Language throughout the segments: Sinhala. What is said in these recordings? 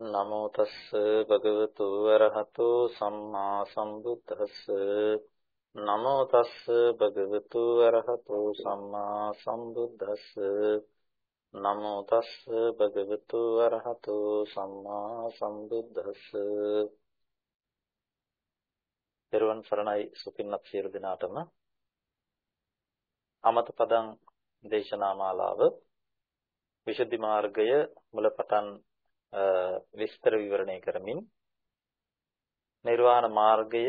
නමෝ තස්ස භගවතු වරහතෝ සම්මා සම්බුද්දස්ස. නමෝ තස්ස භගවතු වරහතෝ සම්මා සම්බුද්දස්ස. නමෝ තස්ස භගවතු වරහතෝ සම්මා සම්බුද්දස්ස. පෙරවන් සරණයි සුපින්නත් සියලු දෙනාටම. අමත පදං දේශනා මාලාව විශුද්ධි මාර්ගය මුලපටන් විස්තර විවරණය කරමින් නිර්වාණ මාර්ගය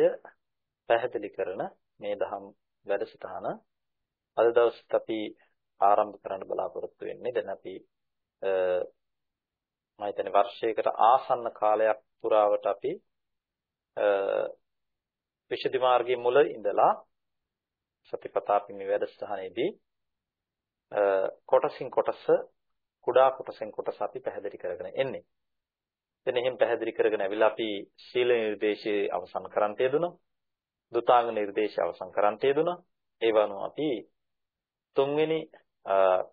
පැහැදිලි කරන මේ දහම් වැඩසටහන අද දවසට අපි ආරම්භ කරන්න බලාපොරොත්තු වෙන්නේ. දැන් අපි මම හිතන්නේ වර්ෂයකට ආසන්න කාලයක් පුරාවට අපි විශේෂ මාර්ගයේ මුල ඉඳලා සතිපතාපි මේ වැඩසටහනේදී කොටසින් කොටස කුඩා කොටසෙන් කොටස අපි පැහැදිලි කරගෙන එන්නේ. එතන එහෙම පැහැදිලි කරගෙන ඇවිල්ලා අපි සීල නිර්දේශයේ අවසන් කරන්ට යෙදුණා. දුතාංග නිර්දේශය අවසන් කරන්ට යෙදුණා. ඒ වගේම අපි තුන්වෙනි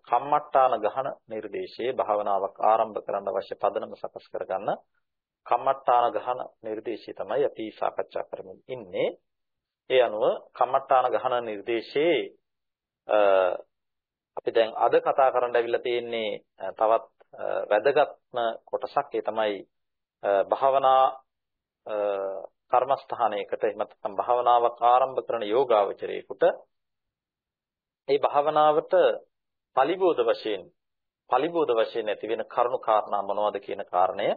කම්මට්ටාන ගහන නිර්දේශයේ භාවනාවක් ආරම්භ කරන්න අවශ්‍ය පදනම සකස් කරගන්න කම්මට්ටාන ගහන නිර්දේශය තමයි අපි සාකච්ඡා කරමින් ඉන්නේ. ඒ අනුව කම්මට්ටාන ගහන නිර්දේශයේ අපි දැන් අද කතා කරන්න ඇවිල්ලා තියෙන්නේ තවත් වැදගත්ම කොටසක් ඒ තමයි භාවනා කර්මස්ථානයකට එහෙම නැත්නම් භාවනාවක් ආරම්භ කරන යෝගාවචරයේකට ඒ භාවනාවට පලිබෝධ වශයෙන් පලිබෝධ වශයෙන් ඇති වෙන කරුණු කාරණා මොනවද කියන කාරණය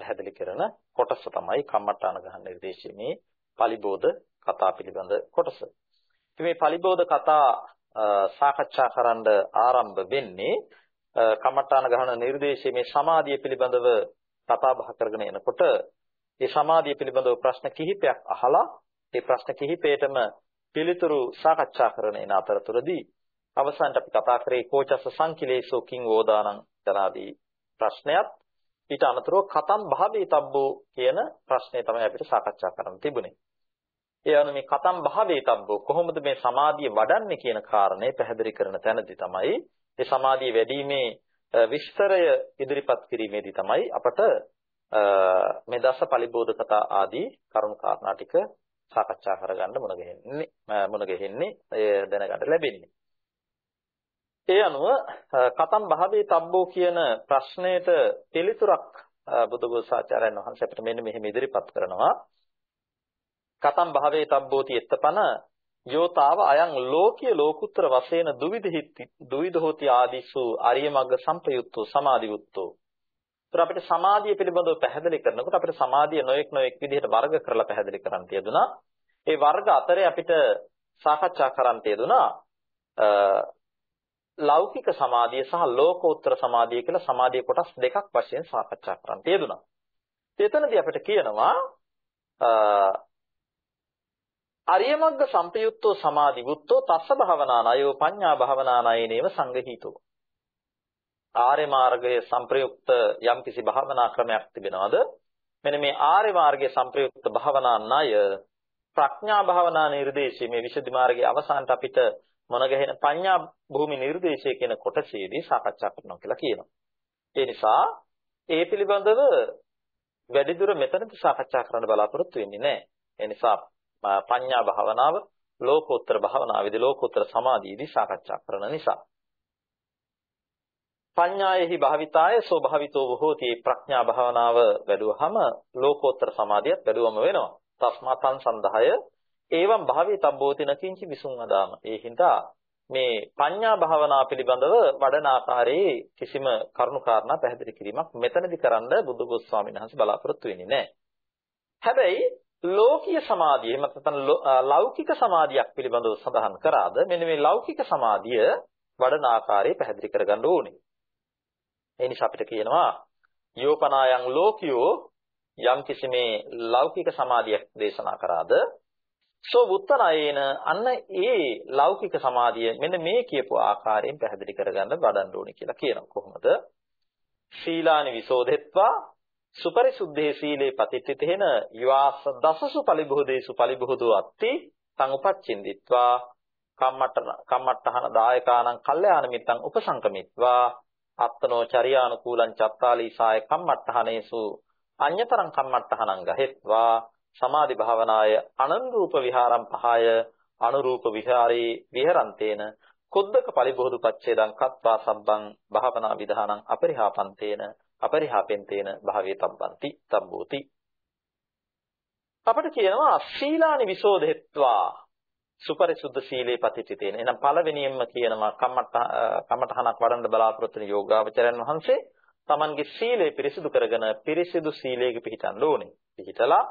පැහැදිලි කරන කොටස තමයි කම්මට්ටාන ගහන නිර්දේශයේ මේ පලිබෝධ කතා පිළිබඳ කොටස. ඉතින් මේ පලිබෝධ කතා සාකච්ඡා කරන්න ආරම්භ වෙන්නේ කමඨාන ගහන නිර්දේශයේ මේ සමාධිය පිළිබඳව කතා බහ කරගෙන එනකොට මේ සමාධිය පිළිබඳව ප්‍රශ්න කිහිපයක් අහලා ඒ ප්‍රශ්න කිහිපයටම පිළිතුරු සාකච්ඡා කරන එන අතරතුරදී අවසානට අපි කතා කරේ කෝචස්ස සංකිලේසෝ කිං වෝදානං යනාදී ප්‍රශ්නයත් ඊට අනතුරුව කතම් භාවේ තබ්බෝ කියන ප්‍රශ්නය තමයි අපිට සාකච්ඡා කරන්න තිබුණේ. ඒ අනුව මේ කතම් භාවේ තබ්බෝ කොහොමද මේ සමාධිය වඩන්නේ කියන කාරණය පැහැදිලි කරන තැනදී තමයි ඒ සමාධිය වැඩිීමේ විස්තරය ඉදිරිපත් කිරීමේදී තමයි අපට මේ දස පරිබෝධකතා ආදී කරුණු කාරණා ටික සාකච්ඡා කරගන්න මුණ ගැහෙන්නේ මුණ ගැහෙන්නේ දැනගන්න ලැබෙන්නේ. ඒ අනුව කතම් භාවේ තබ්බෝ කියන ප්‍රශ්නයට පිළිතුරක් බුදුගෝසාචාර්යයන් වහන්සේ අපිට මෙන්න මෙහෙම ඉදිරිපත් කරනවා. කතම් භාවේ තබ්බෝති එත්තපන යෝතාව අයං ලෝකීය ලෝකුත්තර වශයෙන් දුවිධිති දුවිධෝති ආදිසු ආර්ය මග්ග සම්පයුත්තෝ සමාධියුත්තෝ. ඒතර අපිට සමාධිය පිළිබඳව පැහැදිලි කරනකොට අපිට සමාධිය නොඑක් නොඑක් විදිහට වර්ග කරලා පැහැදිලි කරන්න තියදුනා. ඒ වර්ග අතරේ අපිට සාකච්ඡා කරන්න තියදුනා ලෞකික සමාධිය සහ ලෝකෝත්තර සමාධිය කියලා සමාධිය කොටස් දෙකක් වශයෙන් සාකච්ඡා කරන්න තියදුනා. එතනදී අපිට කියනවා අරිය මග්ග සම්පයුත්තෝ සමාධි වුත්තෝ තස්ස භවනානයෝ පඤ්ඤා භවනානයනේව සංගහිතෝ. ආර්ය මාර්ගයේ සංප්‍රයුක්ත යම්කිසි භාවනා ක්‍රමයක් තිබෙනවද? මෙන්න මේ ආර්ය මාර්ගයේ සංප්‍රයුක්ත භාවනා ණය ප්‍රඥා භාවනා නිර්දේශයේ මේ විසුද්ධි මාර්ගයේ අවසානට අපිට මොන ගැහෙන පඤ්ඤා භූමි නිර්දේශය කියන කොටසේදී සාකච්ඡා කරනවා කියලා කියනවා. ඒ නිසා ඒ පිළිබඳව වැඩිදුර මෙතනදී සාකච්ඡා කරන්න බලාපොරොත්තු වෙන්නේ නැහැ. ඒ නිසා පඤ්ඤා භාවනාව ලෝකෝත්තර භාවනාවේදී ලෝකෝත්තර සමාධියේදී සාකච්ඡා කරන නිසා. පඤ්ඤායෙහි භාවිතාය ස්වභාවිතෝ හෝති ප්‍රඥා භාවනාව වැඩුවහම ලෝකෝත්තර සමාධියත් වැඩුවම වෙනවා. තස්මාතං සන්දහය ඒවම් භාවී තබ්බෝති නකින්චි විසුන් අදාම. ඒ හින්දා මේ පඤ්ඤා භාවනා පිළිබඳව වඩන ආකාරයේ කිසිම කරුණු කාරණා පැහැදිලි කිරීමක් මෙතනදී කරන්න බුදුගොස් ස්වාමීන් වහන්සේ බලාපොරොත්තු වෙන්නේ නැහැ. හැබැයි ලෝකීය සමාධිය එහෙම නැත්නම් ලෞකික සමාධියක් පිළිබඳව සඳහන් කරාද මෙන්න මේ ලෞකික සමාධිය වඩන ආකාරය පැහැදිලි කරගන්න ඕනේ. ඒ නිසා අපිට කියනවා යෝපනායන් ලෝකියෝ යම් කිසි මේ ලෞකික සමාධියක් දේශනා කරාද සෝ උත්තරයේන අන්න ඒ ලෞකික සමාධිය මෙන්න මේ කියපු ආකාරයෙන් පැහැදිලි කරගන්න වඩන්න ඕනේ කියලා කියනවා කොහොමද? සීලානි විසෝධෙත්වා සුපරිසුද්ධේ සීලේ පතිට්ඨිතේන යවාස දසසු පලිබෝධේසු පලිබෝධෝ අත්ති තං උපච්චින්දිත්වා කම්මට්ට කම්මට්ටහන දායකානං කල්යාණ මිත්තං උපසංකමිත්වා අත්තනෝ චරියානුකූලං චත්තාලී සාය කම්මට්ටහනේසු අඤ්‍යතරං කම්මට්ටහනං ගහෙත්වා සමාධි භාවනාය අනන්රූප විහාරම් පහය අනුරූප විහාරේ විහරන්තේන කුද්දක පරිබෝධු පච්ඡේදං කත්වා සබ්බං භාවනා විධානං අපරිහාපන්තේන අපරිහාපෙන්තේන භාවේ තබ්බන්ති තබ්බෝති. අපිට කියනවා සීලානි විසෝධෙත්වා. සුපරිසුද්ධ සීලේ පතිතිතේන එහෙනම් පළවෙනියෙන්ම කියනවා කම්මට කම්මටහනක් වඩන්න බලාපොරොත්තු වෙන යෝගාවචරයන් වහන්සේ Tamanගේ සීලය පිරිසිදු කරගෙන පිරිසිදු සීලයක පිහිටන්න ඕනේ. පිහිටලා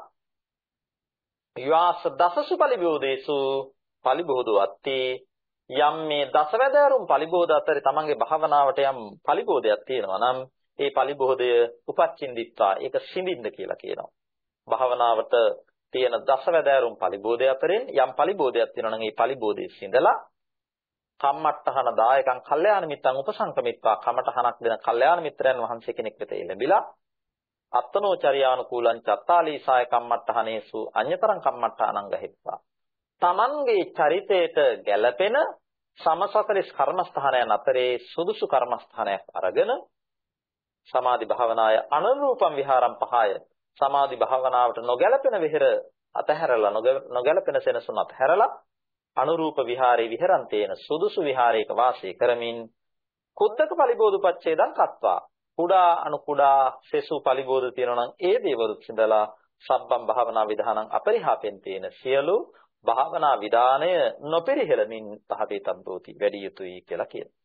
විවාස දසසු පරිබෝධේසු පරිබෝධු අත්ති යම් මේ දසවැදෑරුම් පරිබෝධ අතරේ Tamanගේ භාවනාවට යම් පරිබෝධයක් තියෙනවා නම් ඒ පරිබෝධය උපච්චින්දිත්වා ඒක සිඳින්න කියලා කියනවා. භාවනාවට තියෙන දසවැදෑරුම් පරිබෝධය අතරින් යම් පරිබෝධයක් තියෙනවා නම් ඒ පරිබෝධය සිඳලා කම්මට්ටහන දායකං කල්යාණ මිත්තං උපසංකමිත්වා කමටහනක් දෙන කල්යාණ මිත්‍රයන් වහන්සේ කෙනෙක් වෙත ලැබිලා අත්තනෝචරියානුකූලං චත්තාලීසාය කම්මට්ටහනේසු අඤ්‍යතරං කම්මට්ටහනං ගහිත්වා තමන්ගේ චරිතයට ගැළපෙන සමසතරිස් කර්මස්ථානයන් අතරේ සුදුසු කර්මස්ථානයක් අරගෙන සමාධි භාවනාය අනුරූපම් විහාරම් පහය සමාධි භාවනාවට නොගැලපෙන විහෙර අතහැරලා නොගැලපෙන සෙනසුන් අතහැරලා අනුරූප විහාරේ විහරන්තේන සුදුසු විහාරයක වාසය කරමින් කුද්දක පලිබෝධුපච්ඡේදං කත්වා කුඩා අනු කුඩා සෙසු පලිබෝධ තියෙනවා නම් ඒ දේවලුත් සිඳලා සබ්බම් භාවනා විධානං අපරිහාපෙන් තියෙන සියලු භාවනා විධානය නොපෙරිහෙළමින් පහතේ තබ්බෝති වැඩි යුතුයි කියලා කියනවා.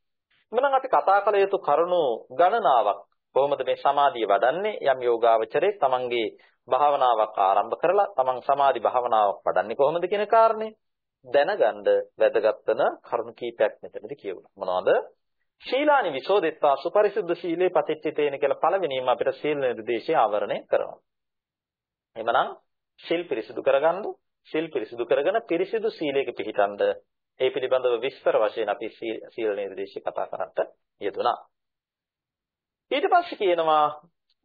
එමනම් අපි කතා කළ යුතු කරුණු ගණනාවක් කොහොමද මේ සමාධිය වඩන්නේ යම් යෝගාවචරයේ තමන්ගේ භාවනාවක් ආරම්භ කරලා තමන් සමාධි භාවනාවක් වඩන්නේ කොහොමද කියන කාරණේ දැනගන්න වැදගත් වෙන කරුණු කීපයක් මෙතනදී කියවුණා. මොනවද? ශීලානි විසෝදෙත්වා සුපරිසුද්ධ සීලේ පතිච්චිතේන කියලා පළවෙනිම අපිට සීල නිර්දේශය ආවරණය කරනවා. එහෙමනම් සීල් පිරිසිදු කරගන්න, සීල් පිරිසිදු කරගෙන පිරිසිදු සීලයක පිහිටන්ද ඒ පිළිබඳව විස්තර වශයෙන් අපි සීල නිර්දේශය කතා කරන්නට යෙදුණා. ඊට පස්සේ කියනවා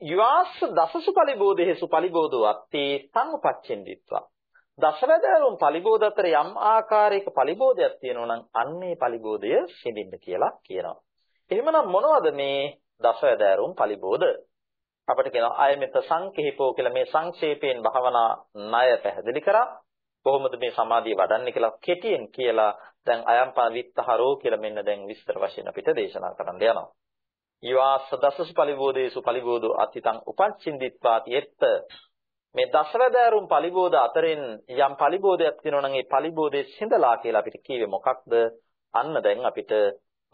යවාස්ස දසසු පලිබෝධේසු පලිබෝධෝ අත්ති සංඋපච්චෙන්දිත්වා දසවැදෑරුම් පලිබෝධ අතර යම් ආකාරයක පලිබෝධයක් තියෙනවා නම් අන්නේ පලිබෝධය සිඳින්න කියලා කියනවා. එහෙමනම් මොනවද මේ දසවැදෑරුම් පලිබෝධ? අපිට කියනවා අයමෙත සංකේපෝ කියලා මේ සංක්ෂේපයෙන් භවනා ණය පැහැදිලි කරා. කොහොමද මේ සමාධිය වඩන්නේ කියලා කෙටියෙන් කියලා දැන් අයම්පා විත්තහරෝ කියලා මෙන්න දැන් විස්තර වශයෙන් අපිට දේශනා කරන්න යනවා. ඊවාස දසසු පලිබෝධේසු පලිබෝධෝ අතිතං උපච්චින්දිත්වාති එත්ත මේ දසවැදෑරුම් පලිබෝධ අතරින් යම් පලිබෝධයක් තියෙනවා නම් ඒ පලිබෝධයේ සිඳලා කියලා අපිට කියවේ මොකක්ද? අන්න දැන් අපිට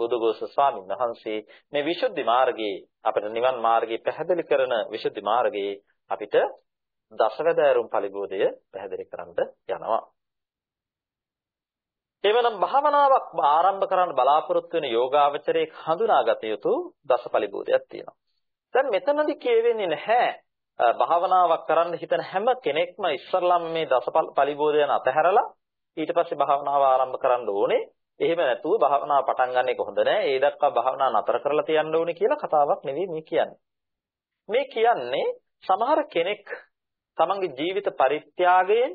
බුදුගෝස ස්වාමීන් වහන්සේ මේ විසුද්ධි මාර්ගයේ අපිට නිවන් මාර්ගය පැහැදිලි කරන විසුද්ධි මාර්ගයේ අපිට දසවැදෑරුම් පලිබෝධය පැහැදිලි කරන්න යනවා. එවනම් භාවනාවක් ආරම්භ කරන්න බලාපොරොත්තු වෙන යෝගාවචරයේ හඳුනාගත යුතු දසපලිබෝධයක් තියෙනවා. දැන් මෙතනදී කියවෙන්නේ නැහැ භාවනාවක් කරන්න හිතන හැම කෙනෙක්ම ඉස්සරලම් මේ දසපල පරිබෝධයන අතහැරලා ඊට පස්සේ භාවනාව ආරම්භ කරන්න ඕනේ. එහෙම නැතුව භාවනාව පටන් ගන්න එක හොඳ නෑ. ඒ දක්වා භාවනාව නතර කරලා තියන්න ඕනේ කියලා කතාවක් නෙවෙයි මේ කියන්නේ. මේ කියන්නේ සමහර කෙනෙක් තමන්ගේ ජීවිත පරිත්‍යාගයෙන්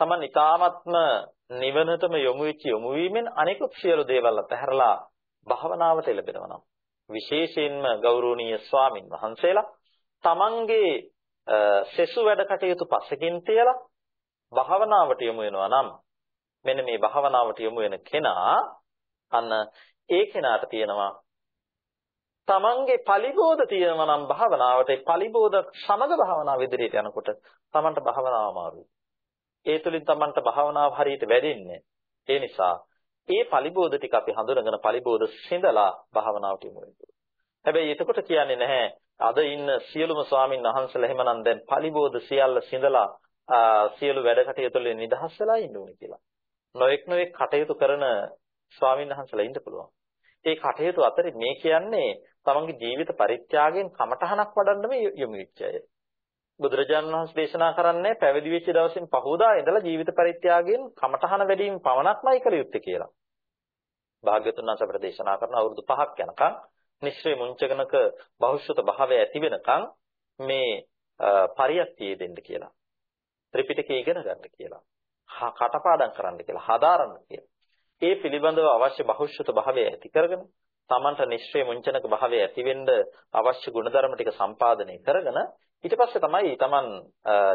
තමන් ඊ타ත්ම නිවනටම යොමු වෙච්ච යොමු වීමෙන් අනෙකුත් සියලු දේවල් අතහැරලා භාවනාවට එළඹෙනවා. විශේෂයෙන්ම ගෞරවනීය ස්වාමින් වහන්සේලා තමන්ගේ සෙසු වැඩ කටයුතු පස්සකින් තියලා භාවනාවට යොමු වෙනවා නම් මෙන්න මේ භාවනාවට යොමු වෙන කෙනා අන්න ඒ කෙනාට තියෙනවා තමන්ගේ පලිබෝධ තියෙනවා නම් භාවනාවට ඒ පලිබෝධ සමග භාවනාව ඉදිරියට යනකොට තමන්ට භාවනාව අමාරුයි. ඒ තුලින් තමන්ට භාවනාව හරියට වැඩෙන්නේ. ඒ නිසා ඒ පලිබෝධ ටික අපි හඳුනගෙන පලිබෝධ සිඳලා භාවනාවට යොමු වෙනවා. හැබැයි එතකොට කියන්නේ නැහැ අද ඉන්න සියලුම ස්වාමින් වහන්සේලා එහෙමනම් දැන් පලිබෝධ සියල්ල සිඳලා සියලු වැඩ කටයුතු වලින් නිදහස් වෙලා ඉන්න ඕනේ කියලා. නොඑක් නොඑක් කටයුතු කරන ස්වාමින් වහන්සේලා ඉන්න පුළුවන්. ඒ කටයුතු අතරේ මේ කියන්නේ තමන්ගේ ජීවිත පරිත්‍යාගයෙන් කමඨහනක් වඩන්නම යොමු වෙච්ච අය. බුදුරජාණන් වහන්සේ දේශනා කරන්නේ පැවිදි වෙච්ච දවසින් පහෝදා ඉඳලා ජීවිත පරිත්‍යාගයෙන් කමඨහන වැඩිම පවණක්මයි කළ යුත්තේ කියලා. භාග්‍යතුන් වහන්සේ අපට දේශනා කරන අවුරුදු 5ක් යනකම් නිශ්චය මුංචකනක බහුශ්‍රත භාවය ඇති වෙනකන් මේ පරියත්තියේ දෙන්න කියලා. ත්‍රිපිටකය ඉගෙන ගන්න කියලා. කටපාඩම් කරන්න කියලා, හදාරන්න කියලා. ඒ පිළිබඳව අවශ්‍ය බහුශ්‍රත භාවය ඇති කරගෙන තමන්ට නිශ්චය මුංචනක භාවය ඇතිවෙන්න අවශ්‍ය ගුණධර්ම ටික සම්පාදනය කරගෙන ඊට පස්සේ තමයි තමන්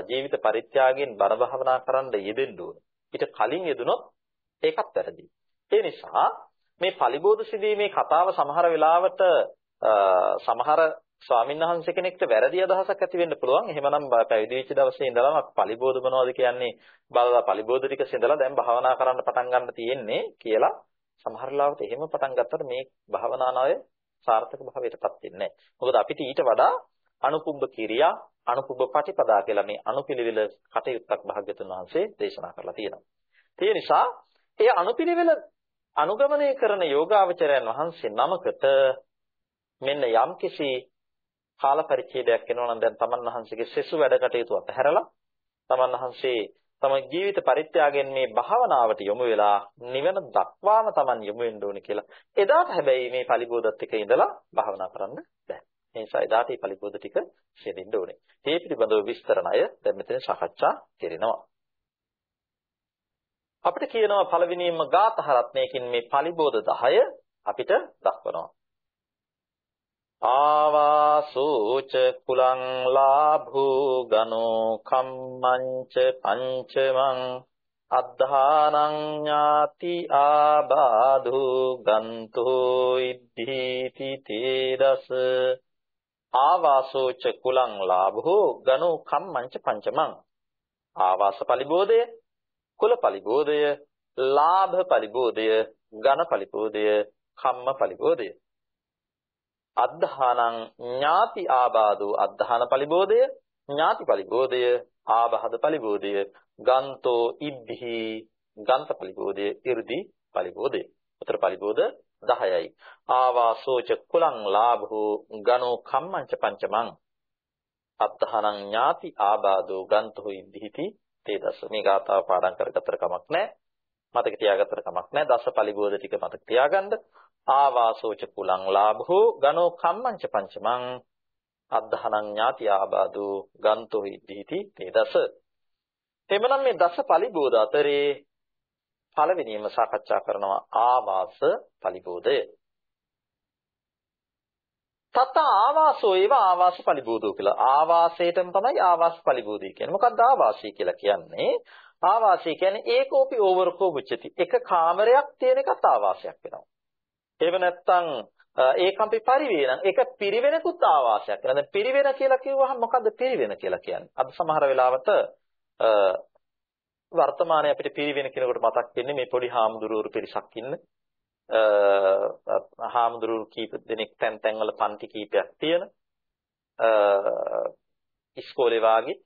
ජීවිත පරිත්‍යාගයෙන් බණ භාවනා කරන්න යෙදෙන්න ඕන. ඊට කලින් යෙදුනොත් ඒකත් වැරදි. ඒ නිසා මේ පලිබෝධ සිදීමේ කතාව සමහර වෙලාවට සමහර ස්වාමීන් වහන්සේ කෙනෙක්ට වැරදි අදහසක් ඇති වෙන්න පුළුවන්. එහෙමනම් පැවිදි වෙච්ච දවසේ ඉඳලම පලිබෝධ මොනවද කියන්නේ බලලා පලිබෝධ ටික සිඳලා දැන් භාවනා කරන්න පටන් ගන්න තියෙන්නේ කියලා සමහර ලාවට එහෙම පටන් ගත්තට මේ භාවනා නාය සාර්ථක භාවයටපත් වෙන්නේ නැහැ. මොකද අපිට ඊට වඩා අනුකුම්භ කිරියා අනුකුම්භ පටිපදා කියලා මේ අනුපිළිවෙල කටයුත්තක් භාග්‍යතුන් වහන්සේ දේශනා කරලා තියෙනවා. ඒ නිසා ඒ අනුපිළිවෙල අනුගමනය කරන යෝගාවචරයන් වහන්සේ නමකට මෙන්න යම්කිසි කාල පරිච්ඡේදයක් එනවා නම් දැන් තමන් වහන්සේගේ සෙසු වැඩ කටයුතු අතහැරලා තමන් වහන්සේ තම ජීවිත පරිත්‍යාගයෙන් මේ භාවනාවට යොමු වෙලා නිවන දක්වාම තමන් යොමු වෙන්න ඕනේ කියලා. එදාට හැබැයි මේ පරිබෝධත් එක ඉඳලා භාවනා කරන්න බෑ. ඒ නිසා එදාට මේ පරිබෝධ ටික ෂෙදෙන්න ඕනේ. මේ පිළිබඳව විස්තර ණය දැන් මෙතන සාකච්ඡා කරනවා. අපිට කියනවා පළවෙනියෙන්ම ගාථහ රත්නයකින් මේ පලිබෝධ 10 අපිට දක්වනවා. ආවාසෝච කුලං ලාභෝ ගනෝ කම්මංච පංචමං අද්ධානං ඥාති ආබාධු ගන්තෝ ඉද්ධීති තේරස ආවාසෝච කුලං ලාභෝ ගනෝ කම්මංච පංචමං ආවාස පරිබෝධය කුල පරිබෝධය ලාභ පරිබෝධය ඝන පරිබෝධය කම්ම පරිබෝධය අද්ධානං ඥාති ආබාධෝ. අද්ධාන පරිබෝධය ඥාති පරිබෝධය ආබහද පරිබෝධය ගන්තෝ ඉද්ධි ගන්ත පරිබෝධය 이르දි පරිබෝධය උතර පරිබෝධ 10යි ආවාසෝච කුලං ලාභෝ ගනෝ කම්මංච පංචමං. අත්තහනං ඥාති ආබාධෝ ගන්තෝ ඉද්ධිති තේ දස මේ ගාථාව පාඩම් කරගත්තර කමක් නැහැ. මතක තියාගත්තර කමක් නැහැ. දස පරිබෝධ ටික මතක තියාගන්න. ආවාසෝච කුලං ලාභෝ ගනෝ කම්මංච පංචමං අද්ධහනං ඥාති ආබාධෝ ගන්තෝ ඉද්ධිති තේ දස එමනම් මේ දස පරිබෝධ අතරේ පළවෙනියම සාකච්ඡා කරනවා ආවාස පරිබෝධය. තත ආවාසෝ ඒව ආවාස පරිබෝධෝ කියලා. ආවාසයටම තමයි ආවාස පරිබෝධය කියන්නේ. මොකක්ද ආවාසය කියලා කියන්නේ? ආවාසය කියන්නේ ඒකෝපි ඕවරකෝ මුච්චති. එක කාමරයක් තියෙන එකත් ආවාසයක් වෙනවා. ඒව නැත්තම් ඒකම්පි පරිවේන ඒක පිරිවෙනකුත් ආවාසයක්. දැන් පිරිවෙන කියලා කිව්වහම මොකද්ද පිරිවෙන කියලා කියන්නේ? අද සමහර වෙලාවට වර්තමානයේ අපිට පිරිවෙන කෙනෙකුට මතක් වෙන්නේ මේ පොඩි හාමුදුරුවෝ පිරිසක් ඉන්න. හාමුදුරුවෝ කීප දෙනෙක් තැන් තැන් වල පන්ති කීපයක් තියෙන. ඉස්කෝලේ වාගේ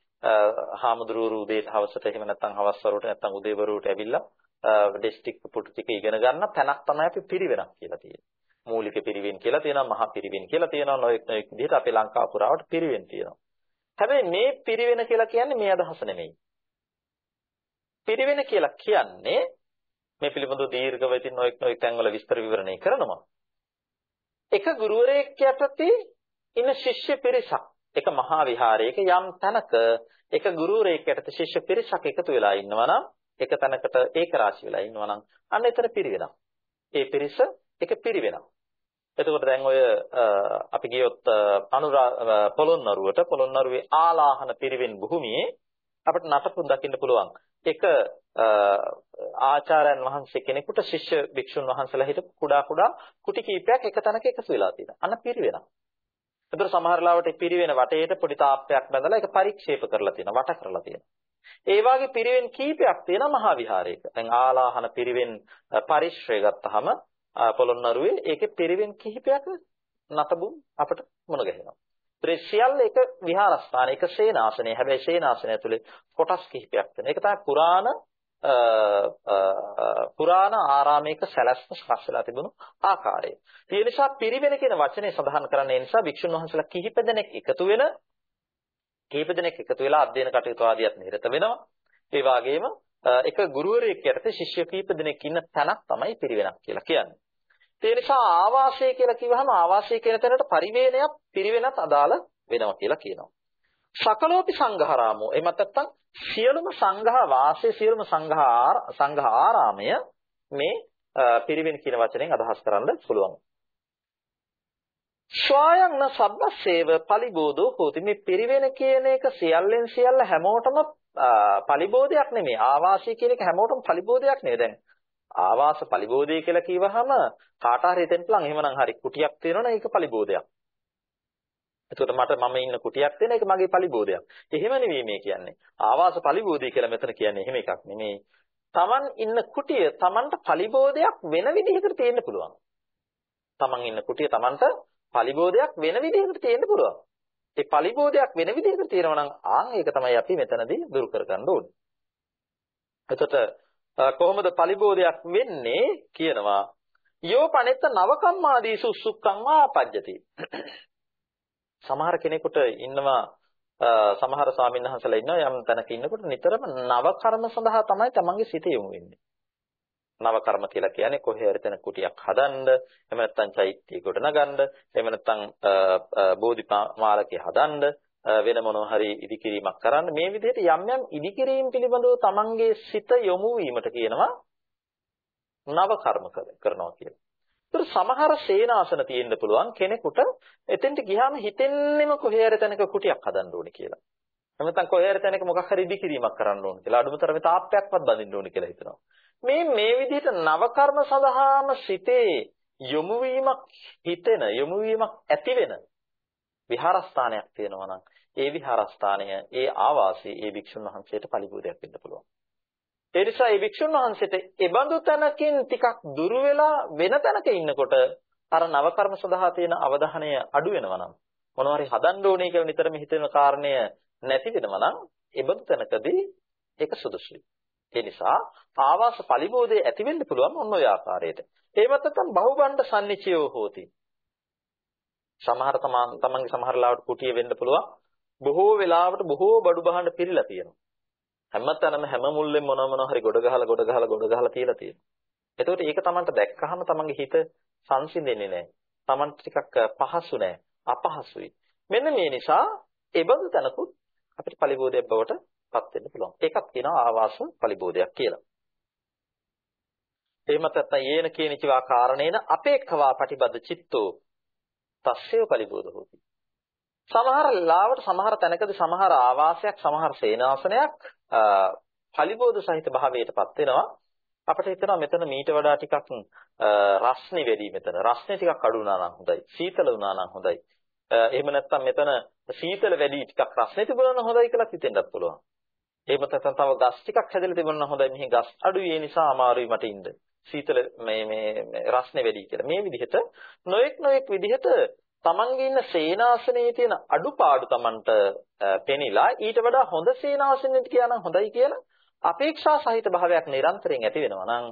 හාමුදුරුවෝ උදේට හවසට එහෙම නැත්නම් හවස් වරුවට නැත්නම් උදේ වරුවට ඇවිල්ලා ඩිස්ට්‍රික්ට් පුටු ටික ඉගෙන ගන්න තැනක් තමයි අපි පිරිවෙනක් කියලා තියෙන්නේ. මූලික පිරිවෙන් කියලා තියෙනවා මහා පිරිවෙන් කියලා තියෙනවා නොයෙක් නොයෙක් විදිහට අපේ ලංකාව පුරාවට පිරිවෙන් තියෙනවා. හැබැයි මේ පිරිවෙන කියලා කියන්නේ මේ අදහස නෙමෙයි. පිරිවෙන කියලා කියන්නේ මේ පිළිබඳව දීර්ඝව ඉතින් නොඑක් නොඑක් තැන්වල විස්තර විවරණය කරනවා. එක ගුරුවරයෙක් යටතේ ඉන්න ශිෂ්‍ය පිරිසක් එක මහා විහාරයක යම් තැනක එක ගුරුවරයෙක් යටතේ ශිෂ්‍ය පිරිසක් එකතු වෙලා ඉන්නවා නම් එක තැනකට ඒක රාශි වෙලා ඉන්නවා නම් අන්න එතන පිරිවෙනවා. ඒ පිරිස එක පිරිවෙනවා. එතකොට දැන් ඔය අපි ගියොත් අනුරා පොළොන්නරුවට පොළොන්නරුවේ ආලාහන පිරිවෙන් භූමියේ අපිට නටපු දකින්න පුළුවන්. එක ආචාර්යයන් වහන්සේ කෙනෙකුට ශිෂ්‍ය භික්ෂුන් වහන්සේලා හිටපු කුඩා කුඩා කුටි කීපයක් එක තැනක එකතු වෙලා තියෙනවා. අන්න පිරිවෙනවා. ඒතර සමහර ලාවට පිරිවෙන වටේට පොඩි තාප්පයක් බඳලා ඒක පරික්ෂේප කරලා තියෙනවා, වට කරලා තියෙනවා. ඒ වගේ පිරිවෙන් කීපයක් තියෙනවා මහා විහාරයක. දැන් ආලාහන පිරිවෙන් පරිශ්‍රය ගත්තාම පොළොන්නරුවේ ඒකේ පිරිවෙන් කිහිපයක් නතබුම් අපිට මුණ ගැහෙනවා. ඒ සියල්ල එක විහාරස්ථාන එක සේනාසනය. හැබැයි සේනාසනය ඇතුලේ කොටස් කිහිපයක් තියෙනවා. ඒක තමයි පුරාණ පුරාණ ආරාමයක සැලැස්ම සකස් වෙලා තිබුණු ආකාරය. ඒ නිසා පිරිවෙන කියන වචනේ සඳහන් කරන්නේ නිසා වික්ෂුන් වහන්සේලා කිහිප දෙනෙක් එකතු වෙන කිහිප දෙනෙක් එකතු වෙලා අධ්‍යයන කටයුතු ආදියත් නිරත වෙනවා. ඒ වගේම එක ගුරුවරයෙක් යටතේ ශිෂ්‍ය කීප දෙනෙක් ඉන්න තැනක් තමයි පිරිවෙනක් කියලා කියන්නේ. ඒ නිසා ආවාසය කියලා කිව්වහම ආවාසය කියන තැනට පරිවේණයක් පිරිවෙනත් අදාළ වෙනවා කියලා කියනවා. සකලෝපි සංඝාරාමෝ එමත් නැත්තම් සියලුම සංඝා වාසය සියලුම සංඝා සංඝා ආරාමය මේ පිරිවෙන කියන වචනයෙන් අදහස් කරන්න පුළුවන්. ස්වායං සබ්බසේව පලිබෝධෝ හෝති. මේ පිරිවෙන කියන එක සියල්ලෙන් සියල්ල හැමෝටම පලිබෝධයක් නෙමෙයි. ආවාසය කියන එක හැමෝටම පලිබෝධයක් නෙවෙයි. දැන් ආවාස පලිබෝධය කියලා කිව්වහම කාට හරි හිතෙන්න පුළුවන් එහෙමනම් හරි කුටියක් තියෙනවනේ ඒක පලිබෝධයක්. එතකොට මට මම ඉන්න කුටියක් තියෙන එක මගේ පලිබෝධයක්. එහෙම නෙවෙයි මේ කියන්නේ. ආවාස පලිබෝධය කියලා මෙතන කියන්නේ එහෙම එකක් නෙමෙයි. Taman ඉන්න කුටිය Tamanට පලිබෝධයක් වෙන විදිහකට තියෙන්න පුළුවන්. Taman ඉන්න කුටිය Tamanට පලිබෝධයක් වෙන විදිහකට තියෙන්න පුළුවන්. ඒ පලිබෝධයක් වෙන විදිහකට තියෙනවා නම් ආන් ඒක තමයි අපි මෙතනදී දුරු කරගන්න ඕනේ. එතකොට කොහොමද පලිබෝධයක් වෙන්නේ කියනවා යෝ පනෙත්ත නවකම්මාදී සුසුක්කං වාපජ්ජති. සමහර කෙනෙකුට ඉන්නවා සමහර ස්වාමීන් වහන්සේලා ඉන්නවා යම් තැනක ඉන්නකොට නිතරම නව කර්ම සඳහා තමයි තමන්ගේ සිත යොමු වෙන්නේ. නව කර්ම කියලා කියන්නේ කොහේ හරි තැන කුටියක් හදන්න, එහෙම නැත්නම් චෛත්‍ය ගොඩ නගන්න, එහෙම නැත්නම් බෝධිපාමාලකේ හදන්න, වෙන මොනවා හරි ඉදිකිරීමක් කරන්න. මේ විදිහට යම් යම් ඉදිකිරීම පිළිබඳව තමන්ගේ සිත යොමු වීමට කියනවා නව කර්ම කරනවා කියලා. ඒතර සමහර සේනාසන තියෙන්න පුළුවන් කෙනෙකුට එතෙන්ට ගියාම හිතෙන්නෙම කොහේ හරි තැනක කුටියක් හදන්න ඕනේ කියලා. එහෙම නැත්නම් කොහේ හරි තැනක මොකක් හරි ඉදිකිරීමක් කරන්න ඕනේ කියලා. අඩුමතරමේ තාප්පයක්වත් බඳින්න ඕනේ කියලා හිතනවා. මේ මේ විදිහට නව කර්ම සඳහාම සිතේ යොමු වීමක් හිතෙන යොමු වීමක් ඇති වෙන විහාරස්ථානයක් තියෙනවා නම් ඒ විහාරස්ථානය ඒ ආවාසී ඒ භික්ෂුන් වහන්සේට පරිපූර්ණයක් වෙන්න පුළුවන්. ඒ නිසා මේ භික්ෂුන් වහන්සේට ඒබඳු තැනකින් ටිකක් දුර වෙලා වෙන තැනක ඉන්නකොට අර නව කර්ම සඳහා තියෙන අවධානය අඩු වෙනවා නම් මොනවා හරි හදන්න ඕනේ කියලා නිතරම හිතෙන කාරණය නැති වෙනවා නම් ඒබඳු තැනකදී ඒක සුදුසුයි. ඒ නිසා ආවාස පරිබෝධය ඇති වෙන්න පුළුවන් ඔන්න ඔය ආකාරයට. එහෙමත් නැත්නම් බහුබණ්ඩ සම්නිචයෝ හෝති. සමහර තමන්ගේ සමහර ලාවට කුටිය වෙන්න පුළුවන්. බොහෝ වෙලාවට බොහෝ බඩු බහඬ පිරීලා තියෙනවා. හැමතැනම හැම මුල්ලෙන් මොන මොන හරි ගොඩ ගහලා ගොඩ ගහලා ගොඩ ගහලා තියලා තියෙනවා. එතකොට ඒක තමන්ට දැක්කහම තමන්ගේ හිත සංසිඳෙන්නේ නැහැ. තමන්ට ටිකක් පහසු නැහැ. අපහසුයි. මෙන්න මේ නිසා ඒබඳු තැනකුත් අපිට පරිබෝධයක් බවට පත් වෙන්න පුළුවන්. ඒකත් කියනවා ආවාස පරිබෝධයක් කියලා. එහෙමත් නැත්නම් යේන කියන කිවා කාරණේන අපේක්ඛවා පටිබද්ද චිත්තෝ තස්සේව පරිබෝධ හොති. සමහර ලාවට සමහර තැනකදී සමහර ආවාසයක් සමහර සේනාසනයක් පරිබෝධ සහිත භාවයටපත් වෙනවා. අපිට හිතෙනවා මෙතන මීට වඩා ටිකක් රස්නේ වැඩි මෙතන. රස්නේ ටිකක් අඩු වුණා නම් හොඳයි. සීතල වුණා නම් හොඳයි. එහෙම නැත්නම් මෙතන සීතල වැඩි ටිකක් රස්නේ තිබුණා නම් හොඳයි කියලා හිතෙන්නත් පුළුවන්. එහෙම නැත්නම් තව ගස් ටිකක් හැදලා තිබුණා හොඳයි මෙහි ගස් අඩුයි ඒ නිසා අමාරුයි මට ඉන්න. සීතල මේ මේ රස්නේ වැඩි කියලා. මේ විදිහට නොඑක් නොඑක් විදිහට තමන්ගේ ඉන්න සේනාසනයේ තියෙන අඩුපාඩු තමන්ට පෙනිලා ඊට වඩා හොඳ සේනාසනයකට කියනනම් හොඳයි කියලා අපේක්ෂා සහිත භාවයක් නිරන්තරයෙන් ඇති වෙනවා නම්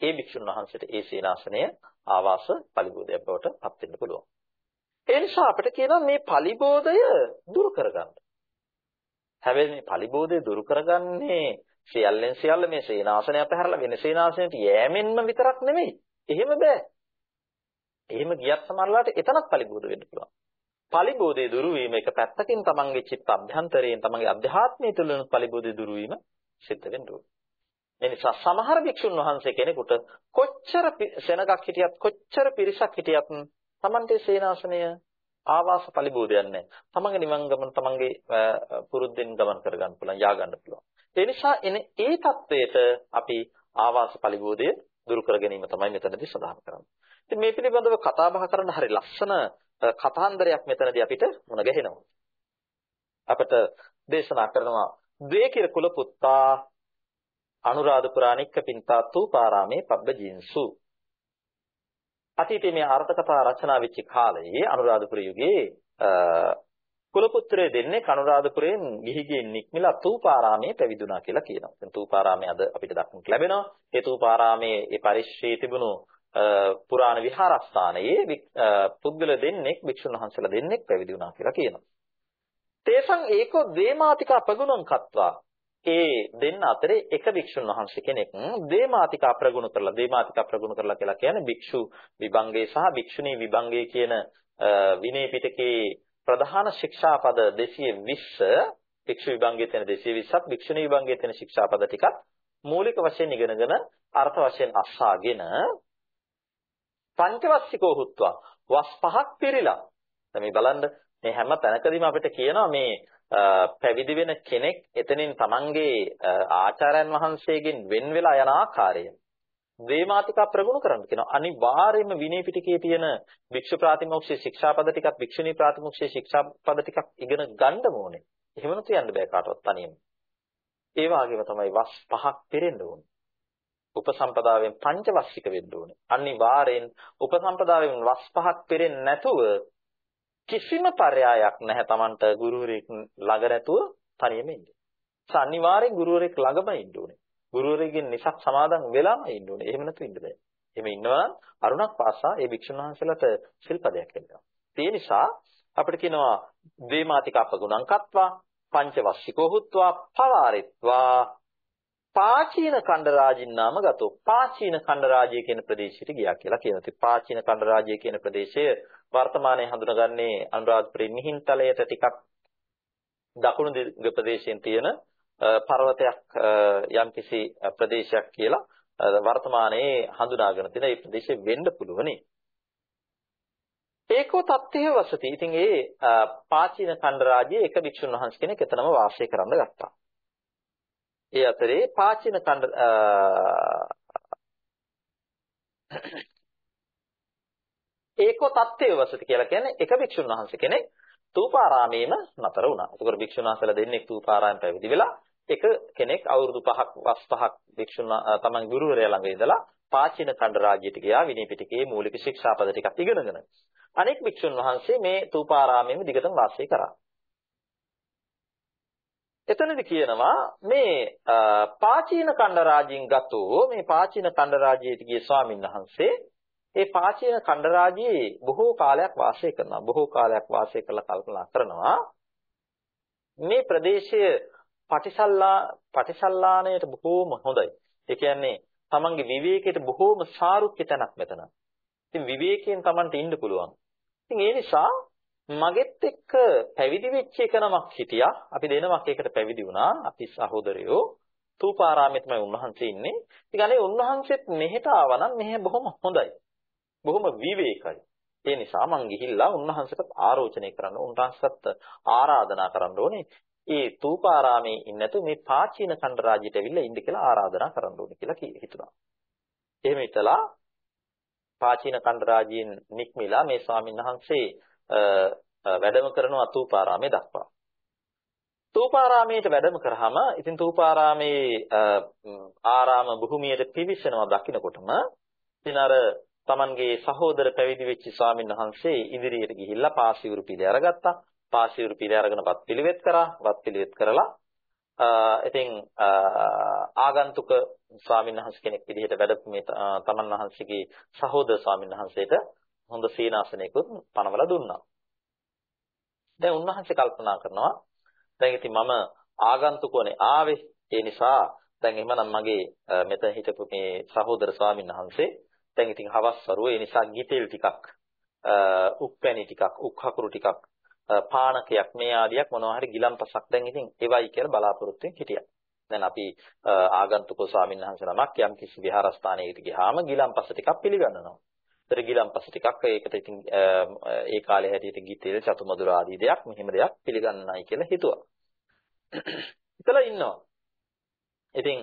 ඒ භික්ෂුන් වහන්සේට ඒ සේනාසනය ආවාස පරිබෝධයක් බවට පත් වෙන්න පුළුවන්. ඒ නිසා අපිට කියනවා මේ පරිබෝධය දුරු කරගන්න. හැබැයි මේ පලිබෝධය දුරු කරගන්නේ සියල්ලෙන් සියල්ල මේ සේනාසනය අපහැරලා වෙන සේනාසනයට යෑමෙන්ම විතරක් නෙමෙයි. එහෙම බෑ. එහෙම ගියත් සමහරලාට එතනත් පලිබෝධ වෙන්න පුළුවන්. පලිබෝධය දුරු වීම එක පැත්තකින් තමන්ගේ චිත්ත අභ්‍යන්තරයෙන් තමන්ගේ අධ්‍යාත්මය තුළන පලිබෝධය දුරු වීම සිද්ධ වෙන්න ඕනේ. ඒ නිසා සමහර භික්ෂුන් වහන්සේ කෙනෙකුට කොච්චර සෙනගක් හිටියත් කොච්චර පිරිසක් හිටියත් තමන්ගේ සේනාසනය ආවාස පරිබෝධයක් නැහැ. තමන්ගේ නිවන් ගමන තමන්ගේ පුරුද්දෙන් ගමන් කරගන්න පුළුවන්, යා ගන්න පුළුවන්. ඒ නිසා එන ඒ தത്വයට අපි ආවාස පරිබෝධය දුරු කර ගැනීම තමයි මෙතනදී සඳහන් කරන්නේ. ඉතින් මේ පිළිබඳව කතා බහ කරන හරි ලස්සන කතාන්දරයක් මෙතනදී අපිට මුණ ගැහෙනවා. අපට දේශනා කරනවා ද්වේකිර කුල පුත්තා අනුරාධපුරාණික්ක පින්තාතු පාරාමේ පබ්බජින්සු අතීතයේ මේ අර්ථ කතා රචනා වෙච්ච කාලයේ අනුරාධපුර යුගයේ කුලපුත්‍රය දෙන්නේ කනුරාධපුරයෙන් ගිහි ගින් නික්මිලා තූපාරාමයේ පැවිදුණා කියලා කියනවා. දැන් තූපාරාමයේ අද අපිට දක්නට ලැබෙනවා. ඒ තූපාරාමයේ ඒ පරිශ්‍රයේ තිබුණු පුරාණ විහාරස්ථානයේ පුද්ගල දෙන්නෙක් භික්ෂුන් වහන්සේලා දෙන්නෙක් පැවිදි වුණා කියලා කියනවා. තේසං ඒකෝ දේමාතිකා ප්‍රගුණං කତ୍වා ඒ දෙන්න අතරේ එක භික්ෂුන් වහන්සේ කෙනෙක් දේමාතිකා ප්‍රගුණ කරලා දේමාතිකා ප්‍රගුණ කරලා කියලා කියන්නේ භික්ෂු විභංගේ සහ භික්ෂුණී විභංගේ කියන විනය පිටකේ ප්‍රධාන ශික්ෂාපද 220 භික්ෂු විභංගේ තියෙන 220ක් භික්ෂුණී විභංගේ තියෙන ශික්ෂාපද ටිකක් මූලික වශයෙන් ඉගෙනගෙන අර්ථ වශයෙන් අස්සාගෙන පංචවස්සිකෝ හුත්වා වස් පහක් පිරීලා. දැන් මේ බලන්න මේ හැම තැනකදීම අපිට කියනවා මේ පැවිදි වෙන කෙනෙක් එතනින් තමන්ගේ ආචාර්යයන් වහන්සේගෙන් වෙන් වෙලා යන ආකාරය වේමාතිකා ප්‍රගුණ කරන්න කියනවා. අනිවාර්යයෙන්ම විනය පිටකයේ තියෙන භික්ෂු ප්‍රාතිමෝක්ෂයේ ශික්ෂාපද ටිකක් භික්ෂුණී ප්‍රාතිමෝක්ෂයේ ශික්ෂාපද ටිකක් ඉගෙන ගන්න ඕනේ. එහෙම නැතු යන්න බෑ කාටවත් තනියම. ඒ වගේම තමයි වස් පහක් පෙරෙන්න ඕනේ. උපසම්පදාවෙන් පංචවස්සික වෙන්න ඕනේ. අනිවාර්යෙන් උපසම්පදාවෙන් වස් පහක් පෙරෙන්නේ නැතුව කිසිම පරයායක් නැහැ Tamanට ගුරුවරයෙක් ළඟ නැතුව තනියම ඉන්න. අනිවාර්යෙන් ගුරුවරයෙක් ළඟම ඉන්න ඕනේ. ගුරුවරයෙක්ගෙන් නිසක් සමාදන් වෙලාම ඉන්න ඕනේ. එහෙම නැතු ඉන්න බෑ. එහෙම ඉන්නවා අරුණක් පාසා ඒ භික්ෂුන් වහන්සේලාට සිල්පදයක් වෙනවා. ඒ නිසා අපිට කියනවා ද්වේමාතික අපගුණං කତ୍වා පංචවස්සිකෝ හුත්වා පවාරිත්වා පාචීන ඛණ්ඩ රාජින් නාම ගතෝ පාචීන ඛණ්ඩ රාජ්‍ය කියන ප්‍රදේශයට ගියා කියලා කියනවා. ඉතින් පාචීන ඛණ්ඩ රාජ්‍ය කියන ප්‍රදේශය වර්තමානයේ හඳුනගන්නේ අනුරාධපුර මිහින්තලයට ටිකක් දකුණු දිග ප්‍රදේශයෙන් තියෙන පර්වතයක් යම්කිසි ප්‍රදේශයක් කියලා වර්තමානයේ හඳුනාගෙන තියෙන ඒ ප්‍රදේශෙ වෙන්න පුළුවනි. ඒකෝ තත්ත්වයේ වසති. ඉතින් ඒ පාචීන ඛණ්ඩ රාජ්‍යයේ එක භික්ෂුන් වහන්සේ කෙනෙක් එතනම වාසය කරන්න ගත්තා. ඒ අතරේ පාචීන ඛණ්ඩ ඒකෝ තත්ත්වයේ වසති කියලා කියන්නේ එක භික්ෂුන් වහන්සේ කෙනෙක් තූපාරාමයේම නතර වුණා. ඒකෝර භික්ෂුන් වහන්සේලා දෙන්නෙක් තූපාරාමයෙන් පැවිදි වෙලා එක කෙනෙක් අවුරුදු 5ක් වස් 5ක් භික්ෂුන් තමන් ගුරුවරයා ළඟ ඉඳලා පාචීන ඛණ්ඩ රාජ්‍යයට ගියා විනය පිටකයේ මූලික ශික්ෂාපද ටිකක් ඉගෙනගෙන. අනෙක් භික්ෂුන් වහන්සේ මේ තූපාරාමයේම දිගටම වාසය කරා. එතනදි කියනවා මේ පාචීන ඛණ්ඩ රාජ්‍යයෙන් ගතෝ මේ පාචීන ඛණ්ඩ රාජ්‍යයට ගිය ස්වාමීන් වහන්සේ ඒ පාචීන ඛණ්ඩ රාජ්‍යයේ බොහෝ කාලයක් වාසය කරනවා. බොහෝ කාලයක් වාසය කරලා කල්පනා කරනවා මේ ප්‍රදේශය පටිසල්ලා පටිසල්ලාණයට බොහෝම හොඳයි. ඒ කියන්නේ තමන්ගේ විවේකයට බොහෝම සාරුප්‍ය තැනක් මෙතන. ඉතින් විවේකයෙන් තමන්ට ඉන්න පුළුවන්. ඉතින් ඒ නිසා මගෙත් එක්ක පැවිදි වෙච්ච එක නමක් හිටියා. අපි දෙනමක් එකට පැවිදි වුණා. අපි සහෝදරයෝ තූපාරාමයේ තමයි උන්වහන්සේ ඉන්නේ. ඉතින් අනේ උන්වහන්සේත් මෙහෙට ආවනම් මෙහෙ බොහොම හොඳයි. බොහොම විවේකයි. ඒ නිසා මං ගිහිල්ලා උන්වහන්සේට ආරෝචනය කරන්න උන්වහන්සේට ආරාධනා කරන්න ඕනේ. ඒ තූපාරාමේ ඉන්නතු මේ පාචීන ඛණ්ඩ රාජ්‍යයට ඇවිල්ලා ඉන්න කියලා ආරාධනා කරන්න ඕනේ කියලා හිතුණා. එහෙම හිතලා පාචීන ඛණ්ඩ රාජ්‍යයෙන් නික්මිලා මේ ස්වාමීන් වහන්සේ වැඩම කරන අතූපාරාමේ දක්වා. තූපාරාමයට වැඩම කරාම ඉතින් තූපාරාමේ ආරාම භූමියට පිවිසෙනවා දකින්නකොටම ඉතින් අර Tamanගේ සහෝදර පැවිදි වෙච්ච ස්වාමීන් වහන්සේ ඉදිරියට ගිහිල්ලා පාසිවුරු පිළි අරගත්තා. පාසිවුරු පිළි අරගෙනපත් පිළිවෙත් කරා. වත් පිළිවෙත් කරලා ඉතින් ආගන්තුක ස්වාමීන් වහන්සේ කෙනෙක් විදිහට වැඩ මේ තමන් වහන්සේගේ සහෝදර ස්වාමීන් වහන්සේට හොඳ සීනාසනයකුත් පනවලා දුන්නා. දැන් උන්වහන්සේ කල්පනා කරනවා දැන් ඉතින් මම ආගන්තුකෝනේ ආවේ ඒ නිසා දැන් එහෙමනම් මගේ මෙතන හිටපු මේ සහෝදර ස්වාමීන් වහන්සේ දැන් ඉතින් හවස් වරුව ඒ නිසා ගිතෙල් ටිකක් උප්පැණි ටිකක් උක් හකුරු ටිකක් පානකයක් මේ ආදියක් මොනවා හරි ගිලම්පසක් දැන් ඉතින් එවයි කියලා බලාපොරොත්තු වෙන් හිටියා. දැන් අපි ආගන්තුක ස්වාමීන් වහන්සේ නමක් යම් කිසි විහාරස්ථානයකට ගියාම ගිලම්පස ටිකක් පිළිගන්නවා. ඒතර ගිලම්පස ටිකක් ඒකට ඉතින් ඒ කාලේ හැටියට ගිතෙල් චතුමදුර ආදී දෙයක් මෙහෙම දෙයක් පිළිගන්නයි කියලා හිතුවා. හිතලා ඉන්නවා. ඉතින්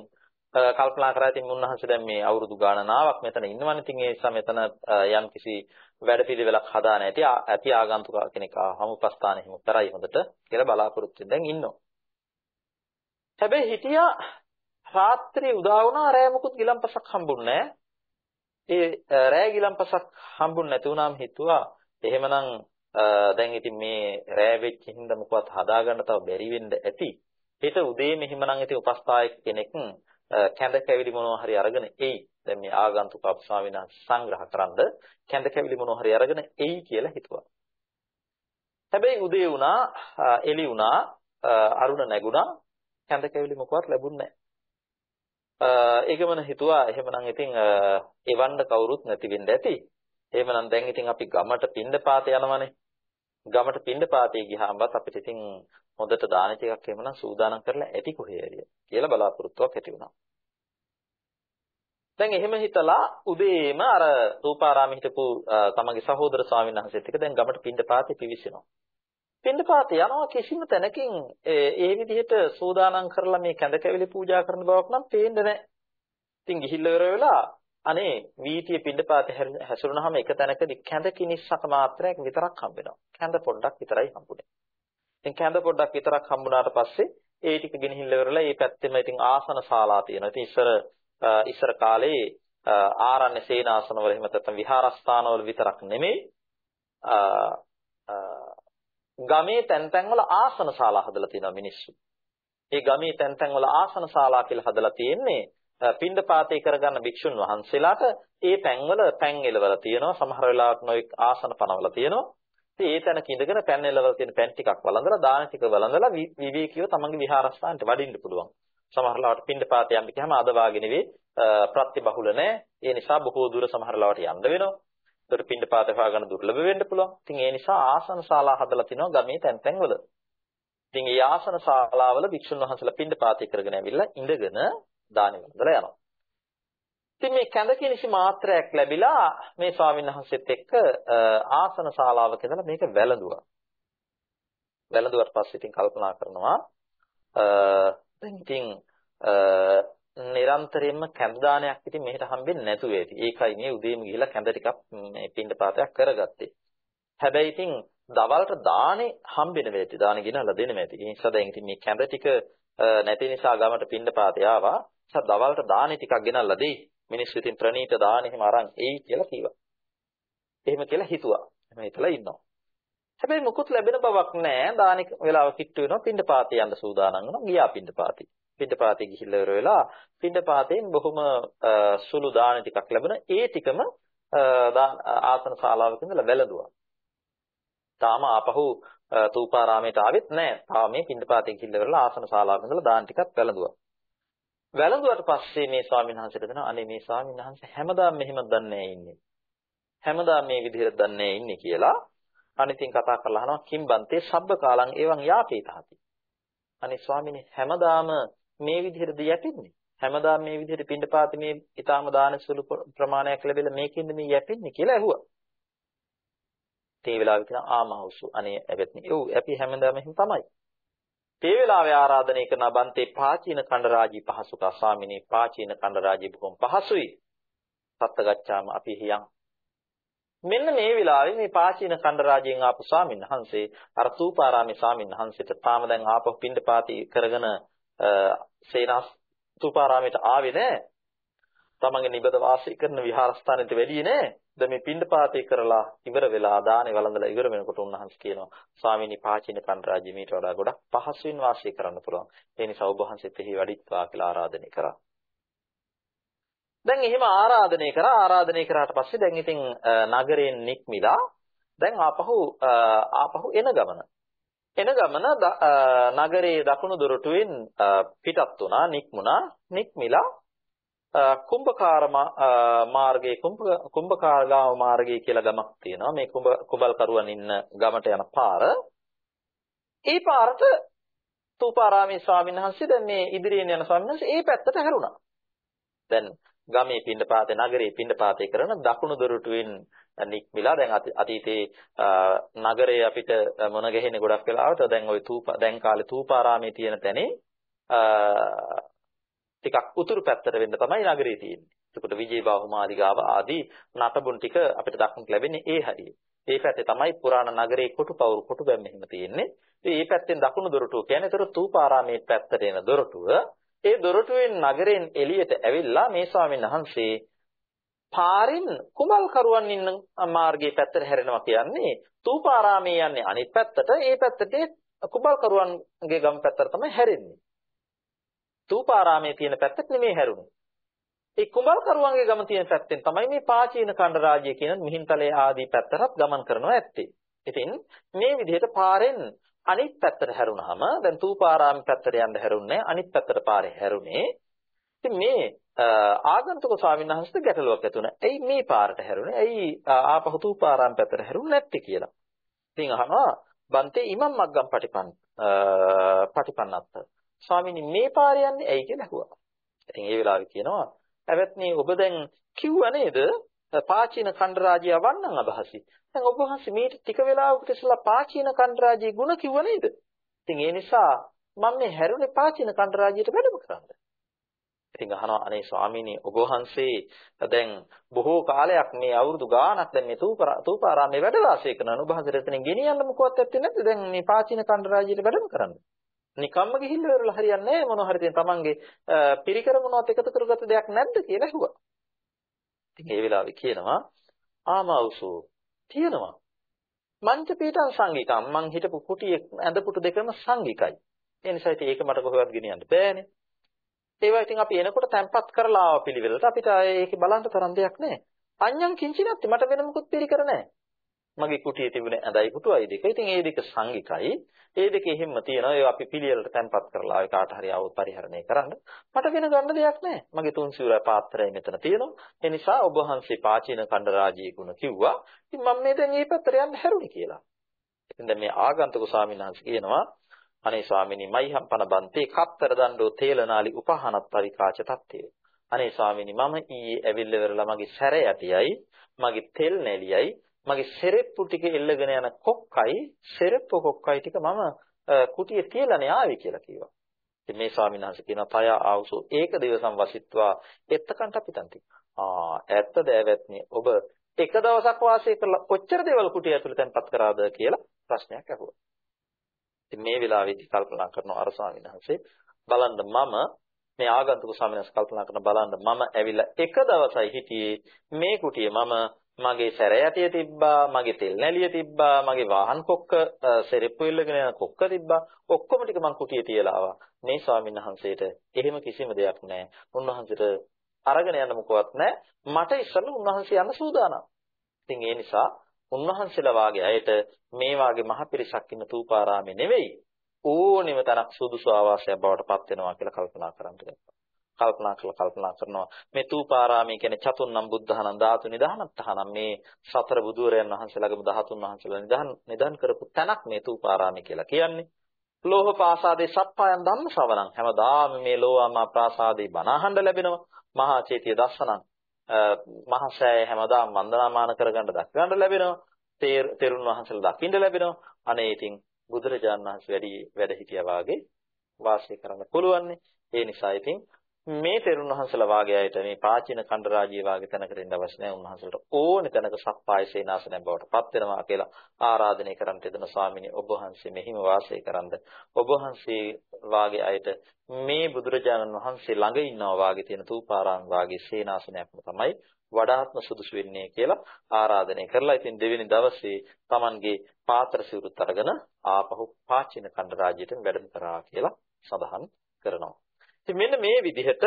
කල්පනා කරා ඉතින් උන්වහන්සේ දැන් මේ අවුරුදු ගාණනාවක් මෙතන ඉන්නවනේ ඉතින් ඒ නිසා මෙතන යම් කිසි වැඩපිළිවෙලක් හදා නැති ඇති ආගන්තුක කෙනෙක් ආවම උපස්ථානෙ හිමු කරයි හොඳට කියලා බලාපොරොත්තු වෙන දැන් ඉන්නවා. හැබැයි හිටියා රාත්‍රියේ උදා වුණා රෑ මුකුත් ගිලම්පසක් හම්බුන්නේ ඒ රෑ ගිලම්පසක් හම්බුන්නේ නැති වුණාම හිතුවා එහෙමනම් දැන් ඉතින් මේ රෑ වෙච්ච හින්දා මොකවත් හදාගන්න තව බැරි වෙන්න ඇති. හෙට උදේ මෙහෙමනම් ඉතින් උපස්ථායක කෙනෙක් කැඳ කැවිලි මොනවා හරි අරගෙන එයි. දැන් මේ ආගන්තුක අපස්වාමීන් සංග්‍රහ කරන්ද කැඳ කැවිලි මොනවා හරි අරගෙන එයි කියලා හිතුවා. හැබැයි උදේ වුණා එළි වුණා අරුණ නැගුණා කැඳ කැවිලි මොකවත් ලැබුණේ නැහැ. ඒකමන හිතුවා එහෙමනම් ඉතින් එවන්න කවුරුත් නැති වෙන්න ඇති. එහෙමනම් දැන් ඉතින් අපි ගමට පින්ඳ පාත යනවනේ. ගමට පින්ඳ පාතේ ගියාමවත් අපිට ඉතින් හොඳට දාන ටිකක් එමනම් සූදානම් කරලා ඇති කොහේ හරි කියලා බලාපොරොත්තුවක් ඇති වුණා. දැන් එහෙම හිතලා උදේම අර රූපාරාමේ හිටපු තමගේ සහෝදර ස්වාමීන් වහන්සේත් එක්ක දැන් ගමට පින්ඩපාතේ පිවිසෙනවා. පින්ඩපාතේ යනවා කිසිම තැනකින් ඒ විදිහට සූදානම් කරලා මේ කැඳ කැවිලි පූජා කරන බවක් නම් පේන්නේ නැහැ. ඉතින් ගිහිල්ලා ඉවර වෙලා අනේ වීතිය පින්ඩපාතේ හැසිරුණාම එක තැනකදී කැඳ කිනිස්සක මාත්‍රයක් විතරක් හම්බ වෙනවා. කැඳ පොඩ්ඩක් විතරයි හම්බුනේ. ඉතින් කැඳ පොඩ්ඩක් විතරක් හම්බුනාට පස්සේ ඒ ටික ගෙනහිල්ල ඉවරලා ඒ පැත්තෙම ඉතින් ආසන ශාලා තියෙනවා. ඉතින් ඉස්සර ඉස්සර කාලේ ආරණ්‍ය සේනාසනවල එහෙම නැත්නම් විහාරස්ථානවල විතරක් නෙමෙයි ගමේ තැන් තැන්වල ආසන ශාලා හදලා තියෙනවා මිනිස්සු. ඒ ගමේ තැන් තැන්වල ආසන ශාලා කියලා හදලා තියෙන්නේ පින්ඩපාතේ කරගන්න භික්ෂුන් වහන්සේලාට. ඒ පැන්වල පැන් එලවලා තියෙනවා සමහර වෙලාවට නොඑක් ආසන පනවලා තියෙනවා. ඉතින් ඒ තැනක ඉඳගෙන පැන් එලවලා තියෙන පැන් ටිකක් වළඳලා දාන ටික වළඳලා විවේකීව තමන්ගේ විහාරස්ථානට වඩින්න පුළුවන්. සමහර ලාවට පින්ඩපාතේ යන්න ගියාම අද වාගේ නෙවෙයි ප්‍රතිබහුල නැහැ. ඒ නිසා බොහෝ දුර සමහර ලාවට යන්න වෙනවා. ඒතර පින්ඩපාතේ හොයාගන්න දුර්ලභ වෙන්න පුළුවන් ඉතින් ඒ නිසා ආසන ශාලා හදලා තිනවා ගමේ තැන් තැන් වල ඉතින් ඒ ආසන ශාලාවල භික්ෂුන් වහන්සේලා පින්ඩපාතේ කරගෙන ඇවිල්ලා ඉඳගෙන දානි වන්දලා යනවා. ඉතින් මේ කැඳ කිනිසි මාත්‍රයක් ලැබිලා මේ ස්වාමීන් වහන්සේත් එක්ක ආසන ශාලාවක ඉඳලා මේක වැළඳුවා. වැළඳුවට පස්සේ ඉතින් කල්පනා කරනවා දැන් ඉතින් නිරන්තරයෙන්ම කැඳ දානයක් ඉතින් මෙහෙට හම්බෙන්නේ නැතුව ඇති. ඒකයි මේ උදේම ගිහිලා කැඳ ටිකක් මේ පින්ඩ පාතයක් කරගත්තේ. හැබැයි ඉතින් දවල්ට දානේ හම්බෙන වෙලෙට දාන ගෙනල්ලා දෙන්න මැති. ඒ නිසා දැන් ඉතින් මේ කැඳ ටික නැති නිසා ගමට පින්ඩ පාතේ ආවා. නිසා දවල්ට දානේ ටිකක් ගෙනල්ලා දෙයි. මිනිස්සු ඉතින් ප්‍රණීත දාන එහෙම අරන් එයි කියලා කිව්වා. එහෙම කියලා හිතුවා. එහෙම හිතලා ඉන්නවා. හැබැයි මුකුත් ලැබෙන බවක් නැහැ. දානෙක වෙලාව කිට්ටු වෙනවා පින්ඩ පාතේ යන්න සූදානම් වෙනවා. ගියා පින්ඩ පාතේ. පින්ඩ පාතේ ගිහිල්ලා ඉවර වෙලා පින්ඩ පාතෙන් බොහොම සුළු දාන ටිකක් ලැබුණ ඒ ටිකම ආසන ශාලාවක ඉඳලා වැළඳුවා. තාම ආපහු තූපාරාමයට ආවෙත් නැහැ. තාම මේ පින්ඩපාතේ ගිහිල්ලා ඉවරලා ආසන ශාලාවක ඉඳලා දාන ටිකක් වැළඳුවා. වැළඳුවට පස්සේ මේ ස්වාමීන් වහන්සේට දෙනවා අනේ මේ ස්වාමීන් වහන්සේ හැමදාම මෙහෙම දන්නේ ඉන්නේ. හැමදාම මේ විදිහට දන්නේ ඉන්නේ කියලා අනිතින් කතා කරලා අහනවා කිම්බන්තේ සබ්බ කාලං එවං යාපේතහති. අනේ ස්වාමීනි හැමදාම මේ විදිහටද යැපෙන්නේ? හැමදාම මේ විදිහට පින්ඩපාත මේ ඊටාම දාන සුළු ප්‍රමාණයක් ලැබෙලා මේකෙන්ද මේ යැපෙන්නේ කියලා ඇහුවා. ඒ වෙලාවේ කියන ආමහවුසු අනේ ඇවෙත්නි. ඔව් අපි හැමදාම එහෙම තමයි. ඒ වෙලාවේ ආරාධනය කරන බන්තේ පාචීන කණ්ඩරාජී පහසුකා ස්වාමිනේ පාචීන කණ්ඩරාජී බොහොම පහසුයි. සත්ත්ගච්ඡාම අපි හියන්. මෙන්න මේ වෙලාවේ මේ පාචීන කණ්ඩරාජයෙන් ආපු ස්වාමීන් වහන්සේ අර තූපාරාමේ ස්වාමීන් වහන්සේට තාම දැන් ආපහු පින්ඩපාති කරගෙන සේනාස් තූපාරාමයට ආවේ නැහැ. තමන්ගේ නිබද වාසය කරන විහාරස්ථානෙට වැඩියේ නැහැ. දැන් මේ පින්ඩපාතේ කරලා ඉවර වෙලා දානේ වළඳලා ඉවර වෙනකොට උන්වහන්සේ කියනවා ස්වාමීනි පාචින කණ්ඩායම මීට වඩා ගොඩක් පහසුවෙන් වාසය කරන්න පුළුවන්. ඒ නිසා ඔබ වහන්සේත් එහි වැඩිත්වා කියලා ආරාධනය කරා. දැන් එහෙම ආරාධනය කරා ආරාධනය කරාට පස්සේ දැන් ඉතින් නගරයෙන් නික්මිලා දැන් ආපහු ආපහු එන ගමන. එන ගමන නගරයේ දකුණු දොරටුවෙන් පිටත් වුණා නික්මුණා. නික්මිලා කුම්භකාර මාර්ගයේ කුම්භකාරගාම මාර්ගය කියලා ගමක් තියෙනවා. මේ කුඹ කුබල් කරුවන් ඉන්න ගමට යන පාර. ඒ පාරට තූපාරාමේ ස්වාමීන් වහන්සේ දැන් මේ ඉදිරියෙන් යන ස්වාමීන් වහන්සේ ඒ පැත්තට හැරුණා දැන් ගමේ පින්ඩපාතේ නගරේ පින්ඩපාතේ කරන දකුණු දොරටුවෙන් නික්මිලා දැන් අතීතේ නගරේ අපිට මොන ගෙහෙන්නේ ගොඩක් වෙලාවට දැන් ওই තූප දැන් කාලේ තූපාරාමේ තියෙන තැනේ ටිකක් උතුරු පැත්තට වෙන්න තමයි නගරේ තියෙන්නේ. එතකොට විජේබාහු මාලිගාව ආදී නටබුන් ටික අපිට දක්නට ලැබෙන්නේ ඒ හරියේ. ඒ පැත්තේ තමයි පුරාණ නගරේ කොටුපවුරු කොටුබැම් මෙහෙම තියෙන්නේ. ඉතින් මේ පැත්තෙන් දකුණු දොරටුව කියන්නේ ඒතර තූපාරාමේ පැත්තට එන දොරටුව. ඒ දොරටුවෙන් නගරෙන් එළියට ඇවිල්ලා මේ ස්වාමීන් වහන්සේ පාරින් කුමල් කරුවන් ඉන්න මාර්ගයේ පැත්තට හැරෙනවා කියන්නේ තූපාරාමේ යන්නේ අනිත් පැත්තට ඒ පැත්තට කුමල් කරුවන්ගේ ගම පැත්තට තමයි හැරෙන්නේ. ස්තූපාරාමයේ තියෙන පැත්තට නෙමෙයි හැරුණේ. ඒ කුඹල්කරුවන්ගේ ගම තියෙන පැත්තෙන් තමයි මේ පාචීන කණ්ඩ රාජ්‍ය කියන මිහින්තලේ ආදී පැත්තටත් ගමන් කරනවා ඇත්තේ. ඉතින් මේ විදිහට පාරෙන් අනිත් පැත්තට හැරුණාම දැන් තූපාරාම පැත්තට යන්න හැරුන්නේ අනිත් පැත්තට පාරේ හැරුණේ. ඉතින් මේ ආගන්තුක ස්වාමීන් වහන්සේට ගැටලුවක් ඇති වුණා. ඇයි මේ පාරට හැරුණේ? ඇයි ආපහු තූපාරාම පැත්තට හැරුන්නේ නැත්තේ කියලා. ඉතින් අහනවා බන්තේ ඉමම් මග්ගම් පටිපන් පටිපන්නත්ත ස්වාමීනි මේ පාරේ යන්නේ ඇයි කියලා ඇහුවා. ඉතින් ඒ වෙලාවේ කියනවා ඇවත්නි ඔබ දැන් කිව්ව නේද? පාචීන කණ්ඩරාජ්‍ය වන්නන් අදහසි. දැන් ඔබ වහන්සේ මේ ටික වෙලාවකට ඉස්සලා පාචීන කණ්ඩරාජ්‍යයේ ಗುಣ කිව්ව නේද? ඉතින් ඒ නිසා මම මේ හැරුණේ පාචීන කණ්ඩරාජ්‍යයට වැඩම කරන්න. ඉතින් අහනවා අනේ ස්වාමීනි ඔබ වහන්සේ දැන් බොහෝ කාලයක් මේ අවුරුදු ගාණක් දැන් මේ තූපාරාමේ වැඩ වාසය කරනවා. ඔබ වහන්සේට එතනින් ගෙනියන්න මොකවත් නැත්තේ නැද්ද? දැන් මේ පාචීන කණ්ඩරාජ්‍යයට වැඩම කරන්න. නිකම්ම ගිහිල්ලා ඉවරලා හරියන්නේ නැහැ මොනවා හරි තියෙන තමන්ගේ පිරිකර මොනවත් එකතු කරගත්ත දෙයක් නැද්ද කියලා ඇහුවා. ඉතින් ඒ වෙලාවේ කියනවා ආමෞසු තියෙනවා. මංච පීඨං සංගිකම් මං හිටපු කුටියේ ඇඳපුටු දෙකම සංගිකයි. ඒ නිසා ඉතින් ඒක මට කොහෙවත් ගෙනියන්න බෑනේ. ඒවා ඉතින් අපි එනකොට තැම්පත් කරලා ආව පිළිවෙලට අපිට ඒකේ බලන්න තරම් දෙයක් නැහැ. අඤ්ඤං කිංචිනත්ති මට වෙන මොකුත් පිළිකර නැහැ. මගේ කුටියේ තිබුණ ඇඳයි පුටුවයි දෙක. ඉතින් ඒ දෙක සංගිකයි. ඒ දෙක එහෙම්ම තියෙනවා. ඒ අපි පිළිවෙලට තැම්පත් කරලා ආවේ කාට හරි ආවොත් පරිහරණය කරන්න. මට වෙන ගන්න දෙයක් නැහැ. මගේ තුන් සිවුර පාත්‍රය මෙතන තියෙනවා. ඒ නිසා ඔබ වහන්සේ පාචීන කණ්ඩ රාජී ගුණ කිව්වා. ඉතින් මම මේ දැන් මේ පැත්තට යන්න හැරුණි කියලා. ඉතින් දැන් මේ ආගන්තුක ස්වාමීන් වහන්සේ කියනවා අනේ ස්වාමිනී මයිහම් පන බන්තේ කත්තර දණ්ඩෝ තේලනාලි උපහානත් පරිකාච තත්තේ. අනේ ස්වාමිනී මම ඊයේ ඇවිල්ලා ඉවරලා මගේ සැර යටියයි මගේ තෙල් නැලියයි මගේ සෙරෙප්පු ටික එල්ලගෙන යන කොක්කයි සෙරෙප්පු කොක්කයි ටික මම කුටියේ තියලානේ ආවේ කියලා කිව්වා. ඉතින් මේ ස්වාමීන් වහන්සේ කියනවා තය ආවසෝ ඒක දිවසම් වසිත්වා එත්තකන්ට අපිටන්ති. ආ ඇත්තද ඇවැත්නි ඔබ එක දවසක් වාසය කරලා කොච්චර දේවල් කුටිය ඇතුළේ තැන්පත් කරාද කියලා ප්‍රශ්නයක් අහුවා. ඉතින් මේ වෙලාවේදී කල්පනා කරන අර ස්වාමීන් වහන්සේ බලන්න මම මේ ආගන්තුක ස්වාමීන් වහන්සේ කල්පනා කරන බලන්න මම ඇවිල්ලා එක දවසයි හිටියේ. මේ කුටියේ මම මගේ සැර යටිය තිබ්බා මගේ තෙල් නැලිය තිබ්බා මගේ වාහන කොක්ක සෙරෙප්පු ඉල්ලගෙන යන කොක්ක තිබ්බා. ඔක්කොම ටික මං කුටියේ තියලා ආවා. මේ ස්වාමීන් වහන්සේට එහෙම කිසිම දෙයක් නැහැ. උන්වහන්සේට අරගෙන යන්න මොකවත් නැහැ. මට ඉස්සෙල්ලා උන්වහන්සේ යන්න සූදානම්. ඉතින් ඒ නිසා උන්වහන්සේලා වාගේ අයට මේ වාගේ මහ පිරිසක් ඉන්න තූපාරාමේ නෙවෙයි. ඕනෙම තරක් සුදුසු ආවාසයක් බවට පත් වෙනවා කියලා කල්පනා කරන්න ගත්තා කල්පනා කරලා කල්පනා කරනවා. මේ තූපාරාමයේ කියන්නේ චතුන්නම් බුද්ධහනම් ධාතු නිදහනත්තහනම් මේ සතර බුදුරයන් වහන්සේලාගේම ධාතුන් වහන්සේලා නිදහන් නිදහන් කරපු තැනක් මේ තූපාරාමය කියලා කියන්නේ. ලෝහ පාසාදේ සප්පායන් ධම්ම ශ්‍රවණං. හැමදාම මේ ලෝවාමා ප්‍රාසාදේ බණ අහන්න ලැබෙනවා. මහා චේතිය දස්සනං මහා සෑය හැමදාම වන්දනාමාන කරගන්න දක්වන්න ලැබෙනවා. තෙරුන් වහන්සේලා දකින්න ලැබෙනවා. අනේ ඉතින් බුදුරජාණන් වහන්සේ වැඩි වැඩ හිටියා වාගේ වාසය කරන්න පුළුවන් ඒ නිසා ඉතින් මේ තෙරුන් වහන්සේලා වාගේ අයට මේ ප්‍රාචීන කණ්ඩරාජ්‍ය වාගේ තැනකට එන්න අවශ්‍ය නැහැ. උන්වහන්සේලාට ඕනේ තැනක සප්පාය සේනාසනයක් බවට පත් වෙනවා කියලා ආරාධනය කරන් තිබෙන ස්වාමිනේ ඔබ වහන්සේ මෙහිම වාසය කරන්ද? ඔබ වහන්සේ වාගේ අයට මේ බුදුරජාණන් වහන්සේ ළඟ ඉන්නවා වාගේ තියෙන තූපාරාම වාගේ සේනාසනයක්ම තමයි වඩාත්ම සුදුසු වෙන්නේ කියලා ආරාධනය කරලා ඉතින් දෙවෙනි දවසේ Tamanගේ පාත්‍ර සිවුරුත් අරගෙන ආපහු පාචීන කණ්ඩරාජ්‍යයට වැඩම කරා කියලා සඳහන් කරනවා. ඉතින් මෙන්න මේ විදිහට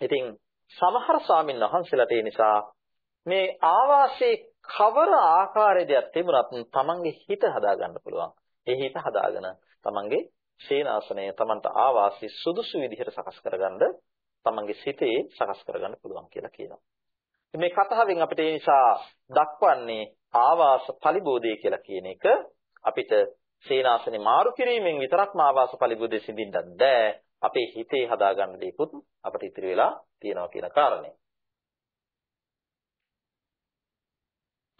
ඉතින් සමහර ස්වාමීන් වහන්සේලාට ඒ නිසා මේ ආවාසයේ කවර ආකාරයේදයක් තිබුණත් තමන්ගේ හිත හදාගන්න පුළුවන්. ඒ හිත හදාගෙන තමන්ගේ ශේනාසනය තමන්ට ආවාසයේ සුදුසු විදිහට සකස් කරගන්න තමන්ගේ සිතේ සකස් කරගන්න පුළුවන් කියලා කියනවා. මේ කතාවෙන් අපිට ඒ නිසා දක්වන්නේ ආවාස පරිබෝධය කියලා කියන එක අපිට සේනාසනේ මාරු කිරීමෙන් විතරක්ම ආවාස පරිබෝධය සිඳින්නත් බෑ. අපේ හිතේ හදාගන්න දේකුත් අපිට ඉතිරි වෙලා තියෙනවා කියන කාරණය.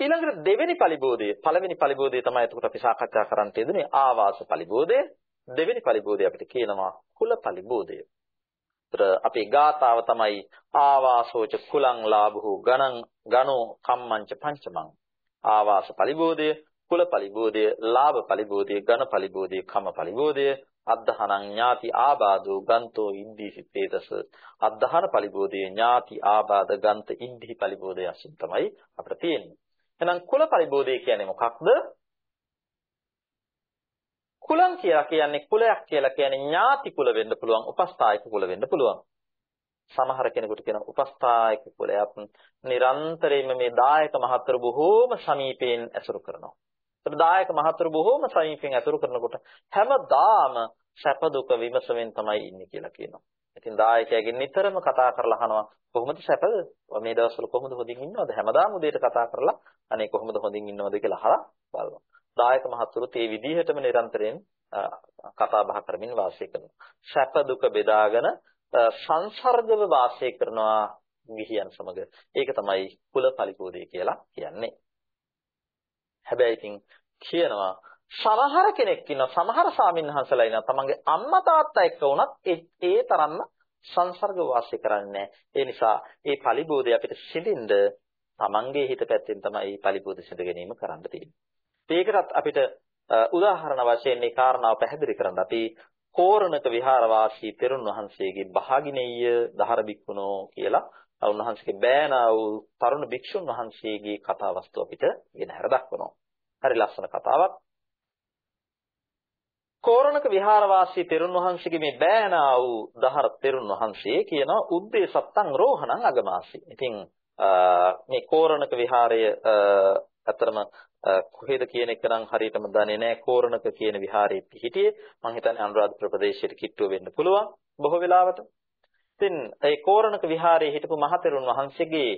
ඊළඟට දෙවෙනි පරිබෝධය පළවෙනි පරිබෝධය තමයි එතකොට අපි සාකච්ඡා කරන්න තියෙන්නේ ආවාස පරිබෝධය දෙවෙනි පරිබෝධය අපිට කියනවා කුල පරිබෝධය. ඒතර අපේ ගාතාව තමයි ආවාසෝච කුලං ලාභෝ ගණං ගණෝ කම්මංච පංචමං ආවාස පරිබෝධය කුල පරිබෝධය ලාභ පරිබෝධය ඝන පරිබෝධය කම පරිබෝධය අද්ධහනං ඥාති ආබාධෝ ගන්තෝ ඉන්දී සිතේතස අද්ධහන පරිබෝධයේ ඥාති ආබාධ ගන්ත ඉන්දී පරිබෝධය අසින් තමයි අපිට තියෙන්නේ එහෙනම් කුල පරිබෝධය කියන්නේ මොකක්ද? කුලං කියලා කියන්නේ කුලයක් කියලා කියන්නේ ඥාති කුල වෙන්න පුළුවන් උපස්ථායක කුල වෙන්න පුළුවන්. සමහර කෙනෙකුට කියන උපස්ථායක කුලයක් නිරන්තරයෙන්ම මේ දායක මහත්තර බොහෝම සමීපයෙන් ඇසුරු කරනවා. ප්‍රදායක මහතුරු බොහෝම සමීපෙන් ඇතුළු කරනකොට හැමදාම සැප දුක විමසමින් තමයි ඉන්නේ කියලා කියනවා. ඉතින් දායකයාගෙන් නිතරම කතා කරලා අහනවා කොහොමද සැපද? මේ දවස්වල කොහොමද හොඳින් ඉන්නවද? හැමදාම උදේට කතා කරලා අනේ කොහොමද හොඳින් ඉන්නවද කියලා අහලා බලනවා. දායක මහතුරුත් මේ විදිහටම නිරන්තරයෙන් කතා බහ කරමින් වාසය කරනවා. සැප දුක බෙදාගෙන සංසර්ගව වාසය කරනවා ගිහියන් සමග. ඒක තමයි කුල පරිපෝධය කියලා කියන්නේ. හැබැයි ඉතින් කියනවා සමහර කෙනෙක් ඉන්නවා සමහර ස්වාමින්වහන්සේලා ඉන්නවා තමන්ගේ අම්මා තාත්තා එක්ක වුණත් ඒ තරම්ම සංසර්ග වාසය කරන්නේ ඒ නිසා ඒ පරිබෝධය අපිට සිඳින්න තමන්ගේ හිත පැත්තෙන් තමයි මේ පරිබෝධ සිඳ ගැනීම කරන්න තියෙන්නේ. ඒකටත් අපිට උදාහරණ වශයෙන් මේ කාරණාව පැහැදිලි කරන්න අපි කෝරණක විහාරවාසී තෙරුන් වහන්සේගේ භාගිනෙය්‍ය දහර බික්කුණෝ කියලා උන්වහන්සේගේ බෑනා වූ තරුණ භික්ෂුන් වහන්සේගේ කතා වස්තුව අපිට ගෙන හැර දක්වනවා. හරි ලස්සන කතාවක්. කෝරණක විහාරවාසී තෙරුන් වහන්සේගේ මේ බෑනා වූ දහර තෙරුන් වහන්සේ කියනවා උද්දේ සත්තං රෝහණං අගමාසි. ඉතින් මේ කෝරණක විහාරය අතරම කොහෙද කියන එක නම් හරියටම දන්නේ නැහැ. කෝරණක කියන විහාරයේ පිහිටියේ. මම හිතන්නේ අනුරාධපුර ප්‍රදේශයට කිට්ටුව වෙන්න පුළුවන් බොහෝ වෙලාවට. ඉතින් ඒ කෝරණක විහාරයේ හිටපු මහතෙරුන් වහන්සේගේ